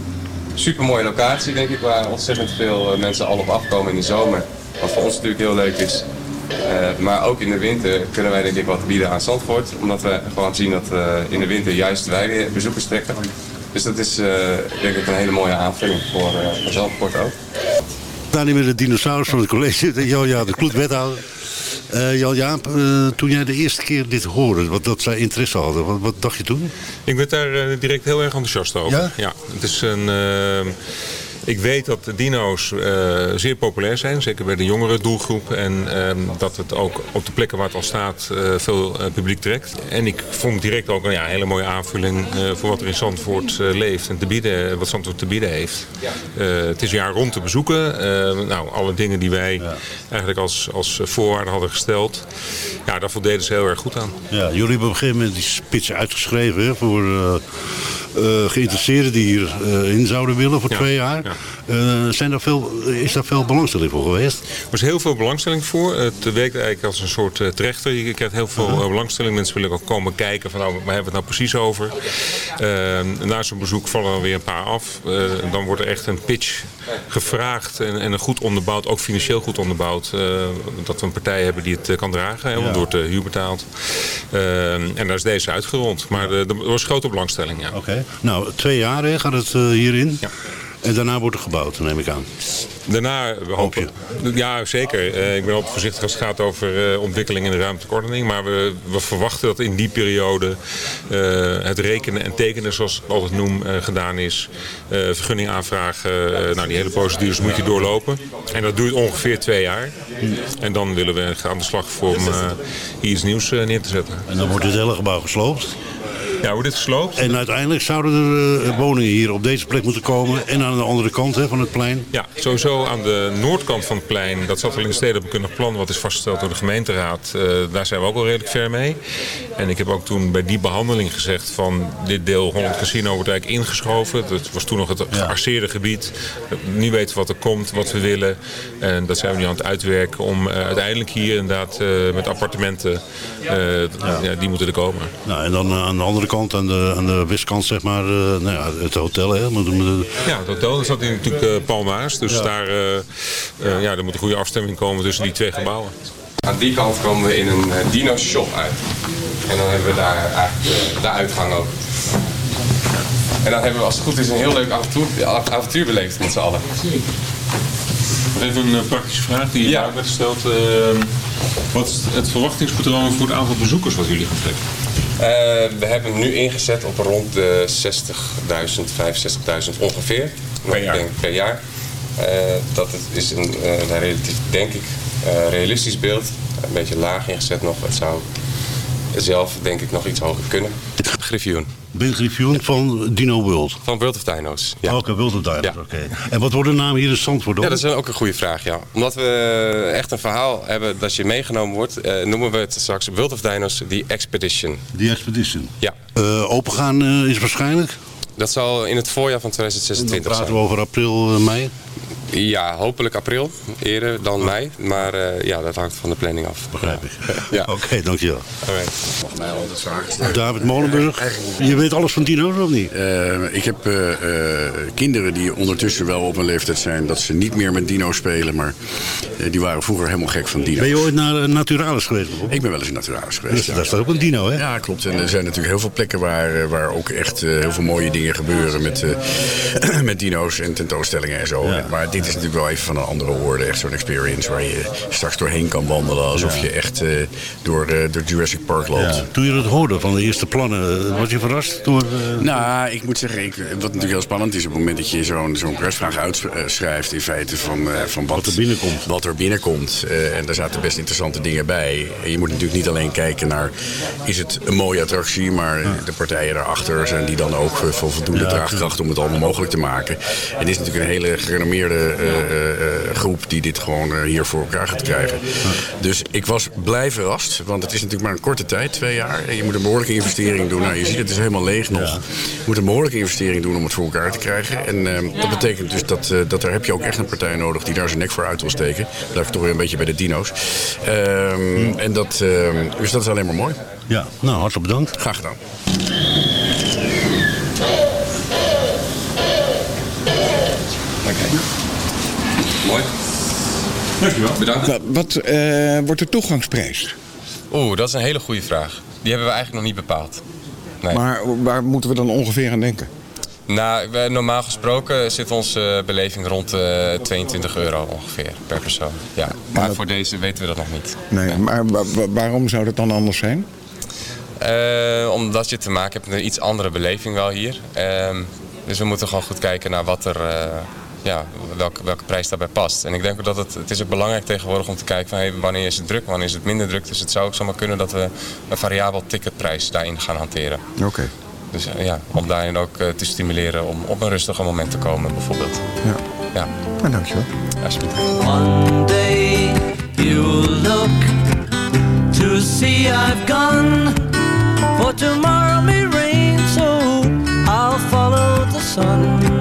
super mooie locatie, denk ik, waar ontzettend veel mensen al op afkomen in de zomer. Wat voor ons natuurlijk heel leuk is. Eh, maar ook in de winter kunnen wij denk ik wat bieden aan Zandvoort. Omdat we gewoon zien dat eh, in de winter juist wij weer bezoekers trekken. Dus dat is eh, denk ik een hele mooie aanvulling voor, eh, voor Zandvoort ook. Daar met de dinosaurus van het college, Jaap de Kloet, wethouder. Eh Jan Jaap, eh, toen jij de eerste keer dit hoorde, wat dat zij interesse hadden, wat, wat dacht je toen? Ik werd daar eh, direct heel erg enthousiast over. Ja? het is een... eh, ik weet dat de dino's eh, zeer populair zijn, zeker bij de jongere doelgroep. En ehm, dat het ook op de plekken waar het al staat eh, veel eh, publiek trekt. En ik vond direct ook ja, een hele mooie aanvulling voor wat er in Zandvoort leeft en te bieden, wat Zandvoort te bieden heeft. Het is jaar rond te bezoeken. Nou, alle dingen die wij eigenlijk als, als voorwaarde hadden gesteld, ja, daar voldeden ze heel erg goed aan. Ja, jullie hebben op een gegeven moment die spits uitgeschreven hè, voor geïnteresseerden die hierin in zouden willen voor Ja, twee jaar. Eh, zijn daar veel, is daar veel belangstelling voor geweest? Er was heel veel belangstelling voor. Het werkt eigenlijk als een soort eh, trechter. Je krijgt heel veel eh, belangstelling. Mensen willen ook komen kijken van nou, waar hebben we het nou precies over. Eh, na zo'n bezoek vallen er weer een paar af. Eh, dan wordt er echt een pitch gevraagd en, en een goed onderbouwd, ook financieel goed onderbouwd. eh, dat we een partij hebben die het eh, kan dragen, hè, want Ja. het huur betaald. Eh, en daar is deze uitgerond. Maar eh, er was grote belangstelling, ja. Oké. Nou, twee jaar hè, gaat het eh, hierin. En daarna wordt er gebouwd, neem ik aan. Daarna we hopen Ja, zeker. Eh, ik ben altijd voorzichtig als het gaat over eh, ontwikkeling in de ruimtelijke ordening. Maar we, we verwachten dat in die periode eh, het rekenen en tekenen, zoals ik het altijd noem, gedaan is. Vergunning aanvragen. nou, die hele procedures moet je doorlopen. En dat duurt ongeveer twee jaar. En dan willen we aan de slag voor om hier iets nieuws neer te zetten. En dan wordt het hele gebouw gesloopt. Ja, wordt dit gesloopt? En uiteindelijk zouden er woningen hier op deze plek moeten komen. En aan de andere kant hè, van het plein. Ja, sowieso aan de noordkant van het plein. Dat zat al in het stedenkundig plan wat is vastgesteld door de gemeenteraad. Eh, daar zijn we ook al redelijk ver mee. En ik heb ook toen bij die behandeling gezegd van dit deel Holland Casino wordt eigenlijk ingeschoven. Dat was toen nog het gearseerde gebied. Nu weten we wat er komt, wat we willen. En dat zijn we nu aan het uitwerken om eh, uiteindelijk hier inderdaad eh, met appartementen, ja. die moeten er komen. Nou, en dan aan de andere kant, aan de, aan de westkant, zeg maar, nou ja, het hotel. Hè, Ja, het hotel zat in natuurlijk Palmaas. Dus Ja. Daar, eh, eh, ja, er moet een goede afstemming komen tussen die twee gebouwen. Aan die kant komen we in een eh, dino shop uit. En dan hebben we daar eigenlijk de uitgang ook. En dan hebben we als het goed is een heel leuk avontuur, avontuur beleefd met z'n allen. Even een praktische vraag die je werd gesteld. Eh, wat is het verwachtingspatroon voor het aantal bezoekers wat jullie gaan trekken? Eh, we hebben nu ingezet op rond de 60.000, 65.000 ongeveer. Per jaar. Denk, per jaar. Eh, dat het is een, eh, een relatief, denk ik, eh, realistisch beeld. Een beetje laag ingezet nog. Het zou zelf denk ik nog iets hoger kunnen. Griffioen. Ben Griffioen van Dino World. Van World of Dino's. Ja. Oké, World of Dino's, oké. En wat wordt de naam hier in Zandvoort dan? Ja, dat is ook een goede vraag, ja. Omdat we echt een verhaal hebben dat je meegenomen wordt, eh, noemen we het straks World of Dino's The Expedition. Die Expedition. Ja. Eh, opengaan is waarschijnlijk. Dat zal in het voorjaar van Dan 2026 praten zijn. we over april, mei. Ja, hopelijk april, eerder dan mei. Maar eh, ja, dat hangt van de planning af. Begrijp ik. Ja. Oké, dankjewel. Volgens mij altijd vragen. David Molenburg, je weet alles van dino's of niet? Eh, ik heb eh, eh, kinderen die ondertussen wel op een leeftijd zijn dat ze niet meer met dino spelen, maar die waren vroeger helemaal gek van dino. Ben je ooit naar Naturalis geweest? bijvoorbeeld? Ik ben wel eens in Naturalis geweest. Dus ja. daar staat ook een dino, hè? Ja, klopt. En er zijn natuurlijk heel veel plekken waar, waar ook echt eh, heel veel mooie dingen gebeuren met, eh, met dino's en tentoonstellingen en zo. Maar dit is natuurlijk wel even van een andere orde. Echt zo'n experience waar je straks doorheen kan wandelen alsof je echt eh, door, door Jurassic Park loopt. Toen je dat hoorde van de eerste plannen, eh, was je verrast door... Nou, ik moet zeggen, ik, wat natuurlijk heel spannend is op het moment dat je zo'n zo'n uitschrijft in feite van, van wat, er binnenkomt. Wat er binnenkomt. En daar zaten best interessante dingen bij. En je moet natuurlijk niet alleen kijken naar is het een mooie attractie, maar de partijen daarachter zijn die dan ook van voldoende draagkracht om het allemaal mogelijk te maken. En dit is natuurlijk een hele gerenommeerde groep die dit gewoon eh, hier voor elkaar gaat krijgen. Dus ik was blij verrast, want het is natuurlijk maar een korte tijd, twee jaar. En je moet een behoorlijke investering doen. Nou, je ziet het is helemaal leeg nog. Je moet een behoorlijke investering doen om het voor elkaar te krijgen. En eh, dat betekent dus dat, eh, dat daar heb je ook echt een partij nodig die daar zijn nek voor uit wil steken. Blijf ik toch weer een beetje bij de dino's. Ehm, En dat, ehm, dus dat is alleen maar mooi. Ja, nou, hartelijk bedankt. Graag gedaan. Mooi. Dankjewel. Bedankt. Wat, wat eh, wordt de toegangsprijs? Oeh, dat is een hele goede vraag. Die hebben we eigenlijk nog niet bepaald. Nee. Maar waar moeten we dan ongeveer aan denken? Nou, normaal gesproken zit onze beleving rond de 22 euro ongeveer per persoon. Ja, maar voor deze weten we dat nog niet. Nee, maar wa- wa- waarom zou dat dan anders zijn? Eh, omdat je te maken hebt met een iets andere beleving wel hier. Ehm, dus we moeten gewoon goed kijken naar wat er, eh, ja, welke, welke prijs daarbij past. En ik denk ook dat het, het is ook belangrijk tegenwoordig om te kijken van hey, wanneer is het druk, wanneer is het minder druk. Dus het zou ook zomaar kunnen dat we een variabel ticketprijs daarin gaan hanteren. Oké. Dus eh, ja, om daarin ook eh, te stimuleren om op een rustige moment te komen bijvoorbeeld. Ja. Ja, Nou, dankjewel. alsjeblieft. One day you'll look to see I've gone. For tomorrow may rain, so I'll follow the sun.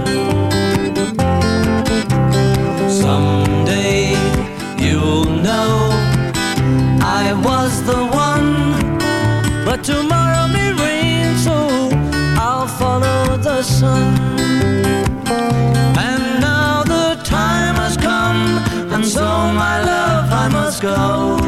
Was the one. But tomorrow may rain, so I'll follow the sun. And now the time has come, and so my love I must go.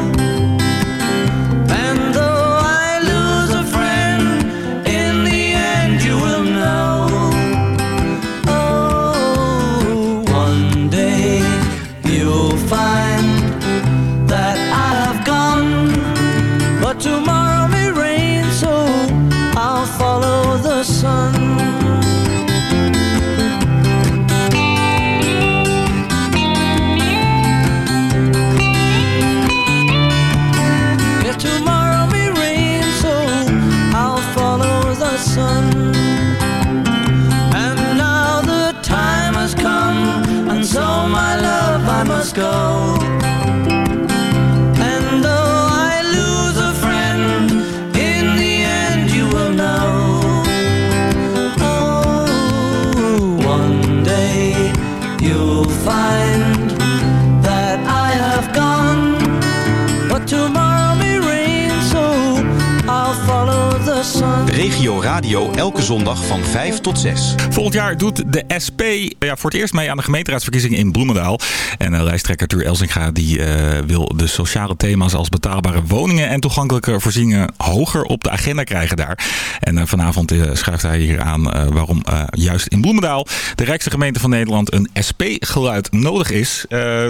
Zondag van 5 tot 6. Volgend jaar doet de SP ja, voor het eerst mee aan de gemeenteraadsverkiezingen in Bloemendaal. En uh, lijsttrekker Tuur Elsinga die, uh, wil de sociale thema's als betaalbare woningen en toegankelijke voorzieningen hoger op de agenda krijgen daar. En uh, vanavond schuift hij hier aan waarom juist in Bloemendaal, de rijkste gemeente van Nederland, een SP-geluid nodig is.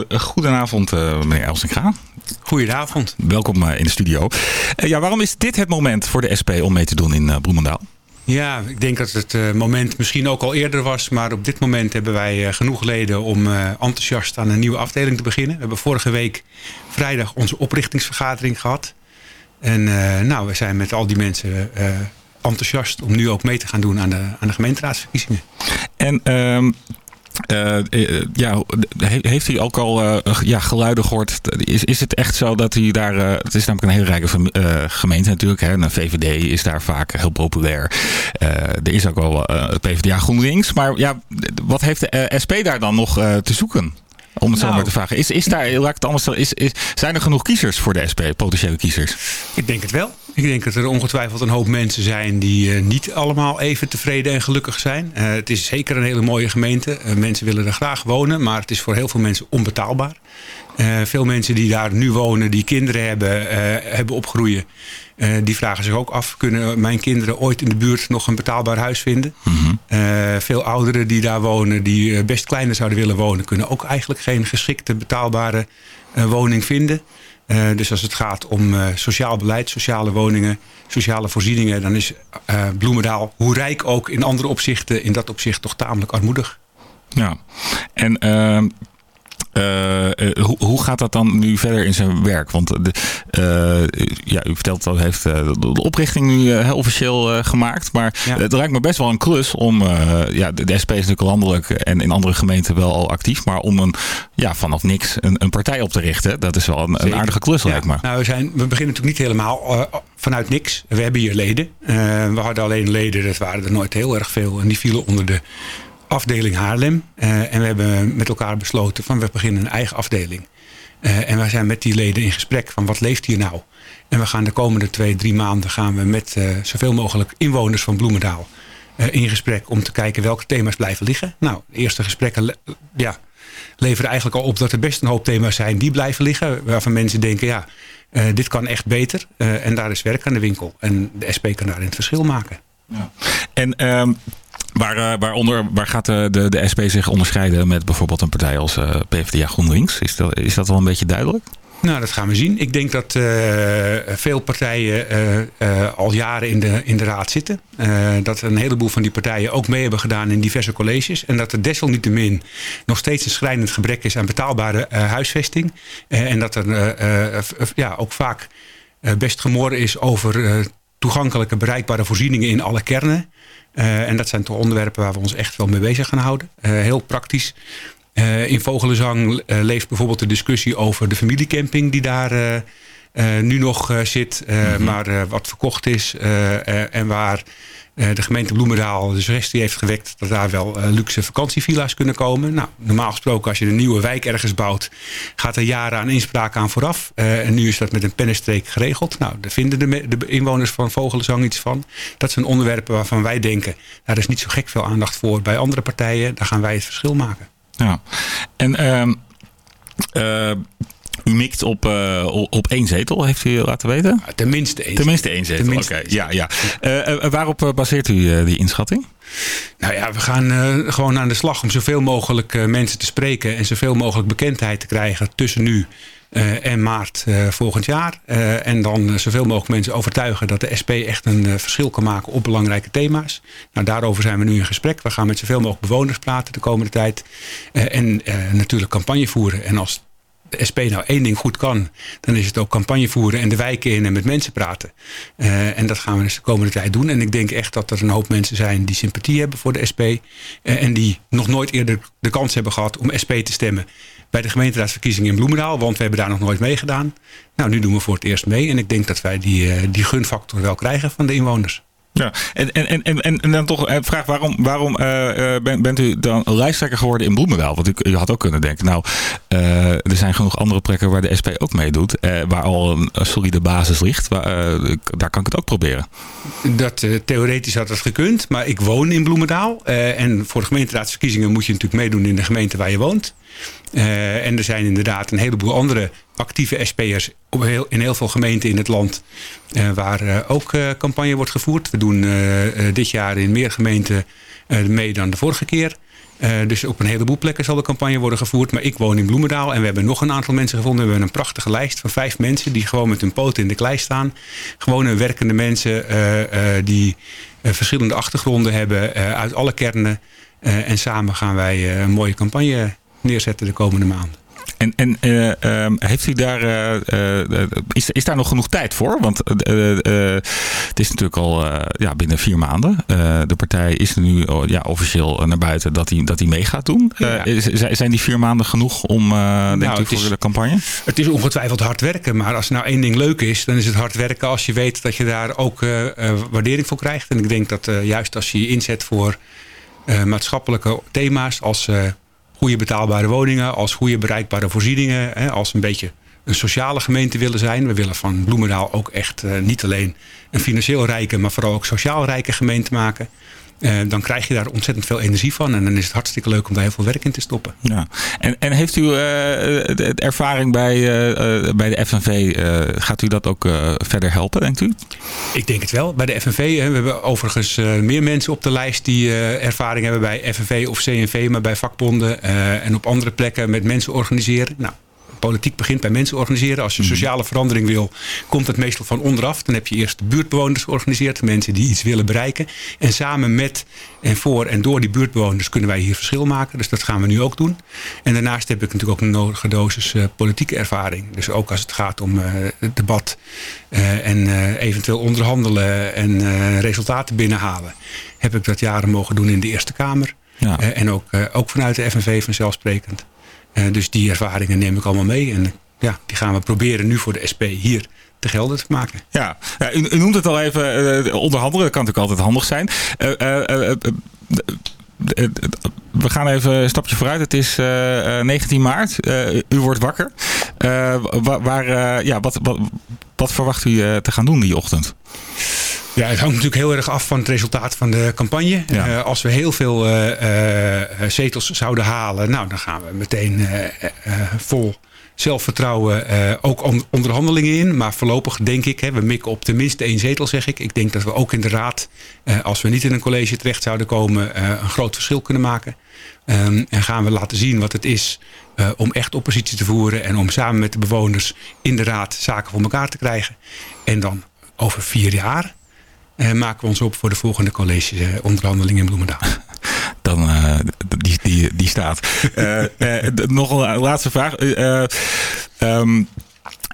goedenavond meneer Elsinga. Goedenavond. Welkom in de studio. ja, waarom is dit het moment voor de SP om mee te doen in Bloemendaal? Ja, ik denk dat het uh, moment misschien ook al eerder was. Maar op dit moment hebben wij uh, genoeg leden om uh, enthousiast aan een nieuwe afdeling te beginnen. We hebben vorige week vrijdag onze oprichtingsvergadering gehad. En nou, we zijn met al die mensen enthousiast om nu ook mee te gaan doen aan de, aan de gemeenteraadsverkiezingen. En... Uh... Uh, uh, ja, heeft u ook al uh, ja, geluiden gehoord? Is, is het echt zo dat u daar... het is namelijk een hele rijke gemeente natuurlijk. Hè? Een VVD is daar vaak heel populair. er is ook wel PvdA GroenLinks. Maar ja, wat heeft de SP daar dan nog te zoeken? Om het nou, zo maar te vragen. Is, is daar, laat ik het anders is, is, zijn er genoeg kiezers voor de SP, potentiële kiezers? Ik denk het wel. Ik denk dat er ongetwijfeld een hoop mensen zijn die uh, niet allemaal even tevreden en gelukkig zijn. Uh, het is zeker een hele mooie gemeente. Uh, mensen willen er graag wonen, maar het is voor heel veel mensen onbetaalbaar. Veel mensen die daar nu wonen, die kinderen hebben, hebben opgroeien. die vragen zich ook af, kunnen mijn kinderen ooit in de buurt nog een betaalbaar huis vinden? Mm -hmm. veel ouderen die daar wonen, die best kleiner zouden willen wonen, kunnen ook eigenlijk geen geschikte betaalbare woning vinden. Dus als het gaat om sociaal beleid, sociale woningen, sociale voorzieningen... dan is Bloemendaal, hoe rijk ook in andere opzichten... in dat opzicht toch tamelijk armoedig. Ja, en ehm, eh, eh, hoe, hoe gaat dat dan nu verder in zijn werk? Want de, eh, ja, u vertelt dat heeft eh, de, oprichting nu eh, officieel eh, gemaakt. Maar het lijkt me best wel een klus om, eh, ja, de, de SP is natuurlijk landelijk en in andere gemeenten wel al actief. Maar om een, ja, vanaf niks een, een partij op te richten, dat is wel een, aardige klus lijkt me. Nou, we, zijn, we beginnen natuurlijk niet helemaal eh, vanuit niks. We hebben hier leden. Eh, we hadden alleen leden, dat waren er nooit heel erg veel. En die vielen onder de afdeling Haarlem. Eh, en we hebben met elkaar besloten van we beginnen een eigen afdeling. Eh, en wij zijn met die leden in gesprek van wat leeft hier nou? En we gaan de komende twee, drie maanden gaan we met eh, zoveel mogelijk inwoners van Bloemendaal in gesprek om te kijken welke thema's blijven liggen. Nou, de eerste gesprekken ja, leveren eigenlijk al op dat er best een hoop thema's zijn die blijven liggen. Waarvan mensen denken, ja, dit kan echt beter. En daar is werk aan de winkel. En de SP kan daarin het verschil maken. En ehm, waar, eh, waaronder, waar gaat de, de, de SP zich onderscheiden met bijvoorbeeld een partij als eh, PvdA GroenLinks? Is dat, is dat wel een beetje duidelijk? Nou, dat gaan we zien. Ik denk dat eh, veel partijen eh, eh, al jaren in de, in de raad zitten. Eh, dat een heleboel van die partijen ook mee hebben gedaan in diverse colleges. En dat er desalniettemin nog steeds een schrijnend gebrek is aan betaalbare eh, huisvesting. Eh, en dat er eh, eh, ja, ook vaak eh, best gemoren is over eh, toegankelijke bereikbare voorzieningen in alle kernen. Eh, en dat zijn toch onderwerpen waar we ons echt wel mee bezig gaan houden. Eh, heel praktisch. Eh, in Vogelenzang leeft bijvoorbeeld de discussie over de familiecamping die daar nu nog zit, eh, maar wat verkocht is en waar de gemeente Bloemendaal de suggestie heeft gewekt dat daar wel eh, luxe vakantievilla's kunnen komen. Nou, normaal gesproken als je een nieuwe wijk ergens bouwt, gaat er jaren aan inspraak aan vooraf. Eh, en nu is dat met een pennenstreek geregeld. Nou, daar vinden de, de inwoners van Vogelenzang iets van. Dat zijn onderwerpen waarvan wij denken, daar is niet zo gek veel aandacht voor bij andere partijen. Daar gaan wij het verschil maken. Ja. En ehm, eh, u mikt op, eh, op één zetel, heeft u laten weten? Tenminste één Tenminste één zetel, oké. Ja, ja. Eh, eh, waarop baseert u die inschatting? Nou ja, we gaan gewoon aan de slag om zoveel mogelijk mensen te spreken en zoveel mogelijk bekendheid te krijgen tussen nu en maart volgend jaar. En dan zoveel mogelijk mensen overtuigen dat de SP echt een verschil kan maken op belangrijke thema's. Nou, daarover zijn we nu in gesprek. We gaan met zoveel mogelijk bewoners praten de komende tijd. En natuurlijk campagne voeren. En als de SP nou één ding goed kan, dan is het ook campagne voeren en de wijken in en met mensen praten. Eh, en dat gaan we dus de komende tijd doen. En ik denk echt dat er een hoop mensen zijn die sympathie hebben voor de SP. eh, en die nog nooit eerder de kans hebben gehad om SP te stemmen bij de gemeenteraadsverkiezingen in Bloemendaal. Want we hebben daar nog nooit meegedaan. Nou, nu doen we voor het eerst mee. En ik denk dat wij die, eh, die gunfactor wel krijgen van de inwoners. Ja, en, en, en, en, en, dan toch een vraag, waarom, waarom eh, eh, ben- bent u dan lijsttrekker geworden in Bloemendaal? Want u, u had ook kunnen denken, nou, eh, er zijn genoeg andere plekken waar de SP ook meedoet, eh, waar al een, solide basis ligt. Waar, eh, daar kan ik het ook proberen. Dat, eh, theoretisch had dat gekund, maar ik woon in Bloemendaal. Eh, en voor de gemeenteraadsverkiezingen moet je natuurlijk meedoen in de gemeente waar je woont. Eh, en er zijn inderdaad een heleboel andere actieve SP'ers in heel veel gemeenten in het land eh, waar eh, ook campagne wordt gevoerd. We doen dit jaar in meer gemeenten mee dan de vorige keer. Dus op een heleboel plekken zal de campagne worden gevoerd. Maar ik woon in Bloemendaal en we hebben nog een aantal mensen gevonden. We hebben een prachtige lijst van vijf mensen die gewoon met hun poten in de klei staan. Gewone werkende mensen die verschillende achtergronden hebben uit alle kernen. En samen gaan wij een mooie campagne neerzetten de komende maanden. En, en eh, ehm, heeft u daar, eh, eh, is, is daar nog genoeg tijd voor? Want het is natuurlijk al ja, binnen vier maanden. De partij is nu oh, ja, officieel naar buiten dat hij dat hij mee gaat doen. Is- zijn- zijn die vier maanden genoeg om, denkt u, Nou, het voor is- de campagne? Het is ongetwijfeld hard werken. Maar als nou één ding leuk is, dan is het hard werken als je weet dat je daar ook waardering voor krijgt. En ik denk dat juist als je je inzet voor maatschappelijke thema's als goede betaalbare woningen, als goede bereikbare voorzieningen, hè, als een beetje een sociale gemeente willen zijn. We willen van Bloemendaal ook echt eh, niet alleen een financieel rijke, maar vooral ook sociaal rijke gemeente maken. Eh, dan krijg je daar ontzettend veel energie van. En dan is het hartstikke leuk om daar heel veel werk in te stoppen. Ja. En, en heeft u eh, de, ervaring bij, eh, bij de FNV, gaat u dat ook verder helpen, denkt u? Ik denk het wel. Bij de FNV, hè, we hebben overigens meer mensen op de lijst die ervaring hebben bij FNV of CNV, maar bij vakbonden en op andere plekken met mensen organiseren. Nou, politiek begint bij mensen organiseren. Als je sociale verandering wil, komt het meestal van onderaf. Dan heb je eerst de buurtbewoners georganiseerd. Mensen die iets willen bereiken. En samen met en voor en door die buurtbewoners kunnen wij hier verschil maken. Dus dat gaan we nu ook doen. En daarnaast heb ik natuurlijk ook een nodige dosis eh, politieke ervaring. Dus ook als het gaat om eh, het debat eh, en eventueel onderhandelen en resultaten binnenhalen. Heb ik dat jaren mogen doen in de Eerste Kamer. Ja. En ook, ook vanuit de FNV vanzelfsprekend. Eh, dus die ervaringen neem ik allemaal mee. En ja, die gaan we proberen nu voor de SP hier te gelden te maken. Ja, u, u noemt het al even, eh, onderhandelen, dat kan natuurlijk altijd handig zijn. Eh, eh, we gaan even een stapje vooruit. Het is eh, eh, 19 maart. U wordt wakker. Wa- waar, ja, wat, wat, wat verwacht u te gaan doen die ochtend? Ja, het hangt natuurlijk heel erg af van het resultaat van de campagne. Als we heel veel zetels zouden halen, nou, dan gaan we meteen vol zelfvertrouwen eh, ook on- onderhandelingen in. Maar voorlopig denk ik, hè, we mikken op tenminste één zetel, zeg ik. Ik denk dat we ook in de raad, eh, als we niet in een college terecht zouden komen, eh, een groot verschil kunnen maken. Ehm, en gaan we laten zien wat het is om echt oppositie te voeren en om samen met de bewoners in de raad zaken voor elkaar te krijgen. En dan over vier jaar maken we ons op voor de volgende college-onderhandeling in Bloemendaal. Dan, eh, die, die, die staat. Eh, eh, nog een laatste vraag. Ehm,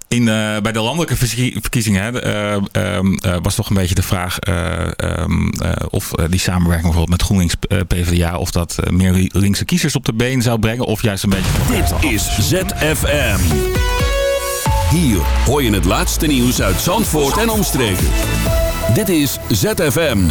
in, eh, bij de landelijke verkie- verkiezingen hè, eh, ehm, eh, was toch een beetje de vraag eh, ehm, eh, of die samenwerking bijvoorbeeld met GroenLinks PvdA of dat meer linkse kiezers op de been zou brengen of juist een beetje Dit is ZFM. Hier hoor je het laatste nieuws uit Zandvoort en omstreken. Dit is ZFM.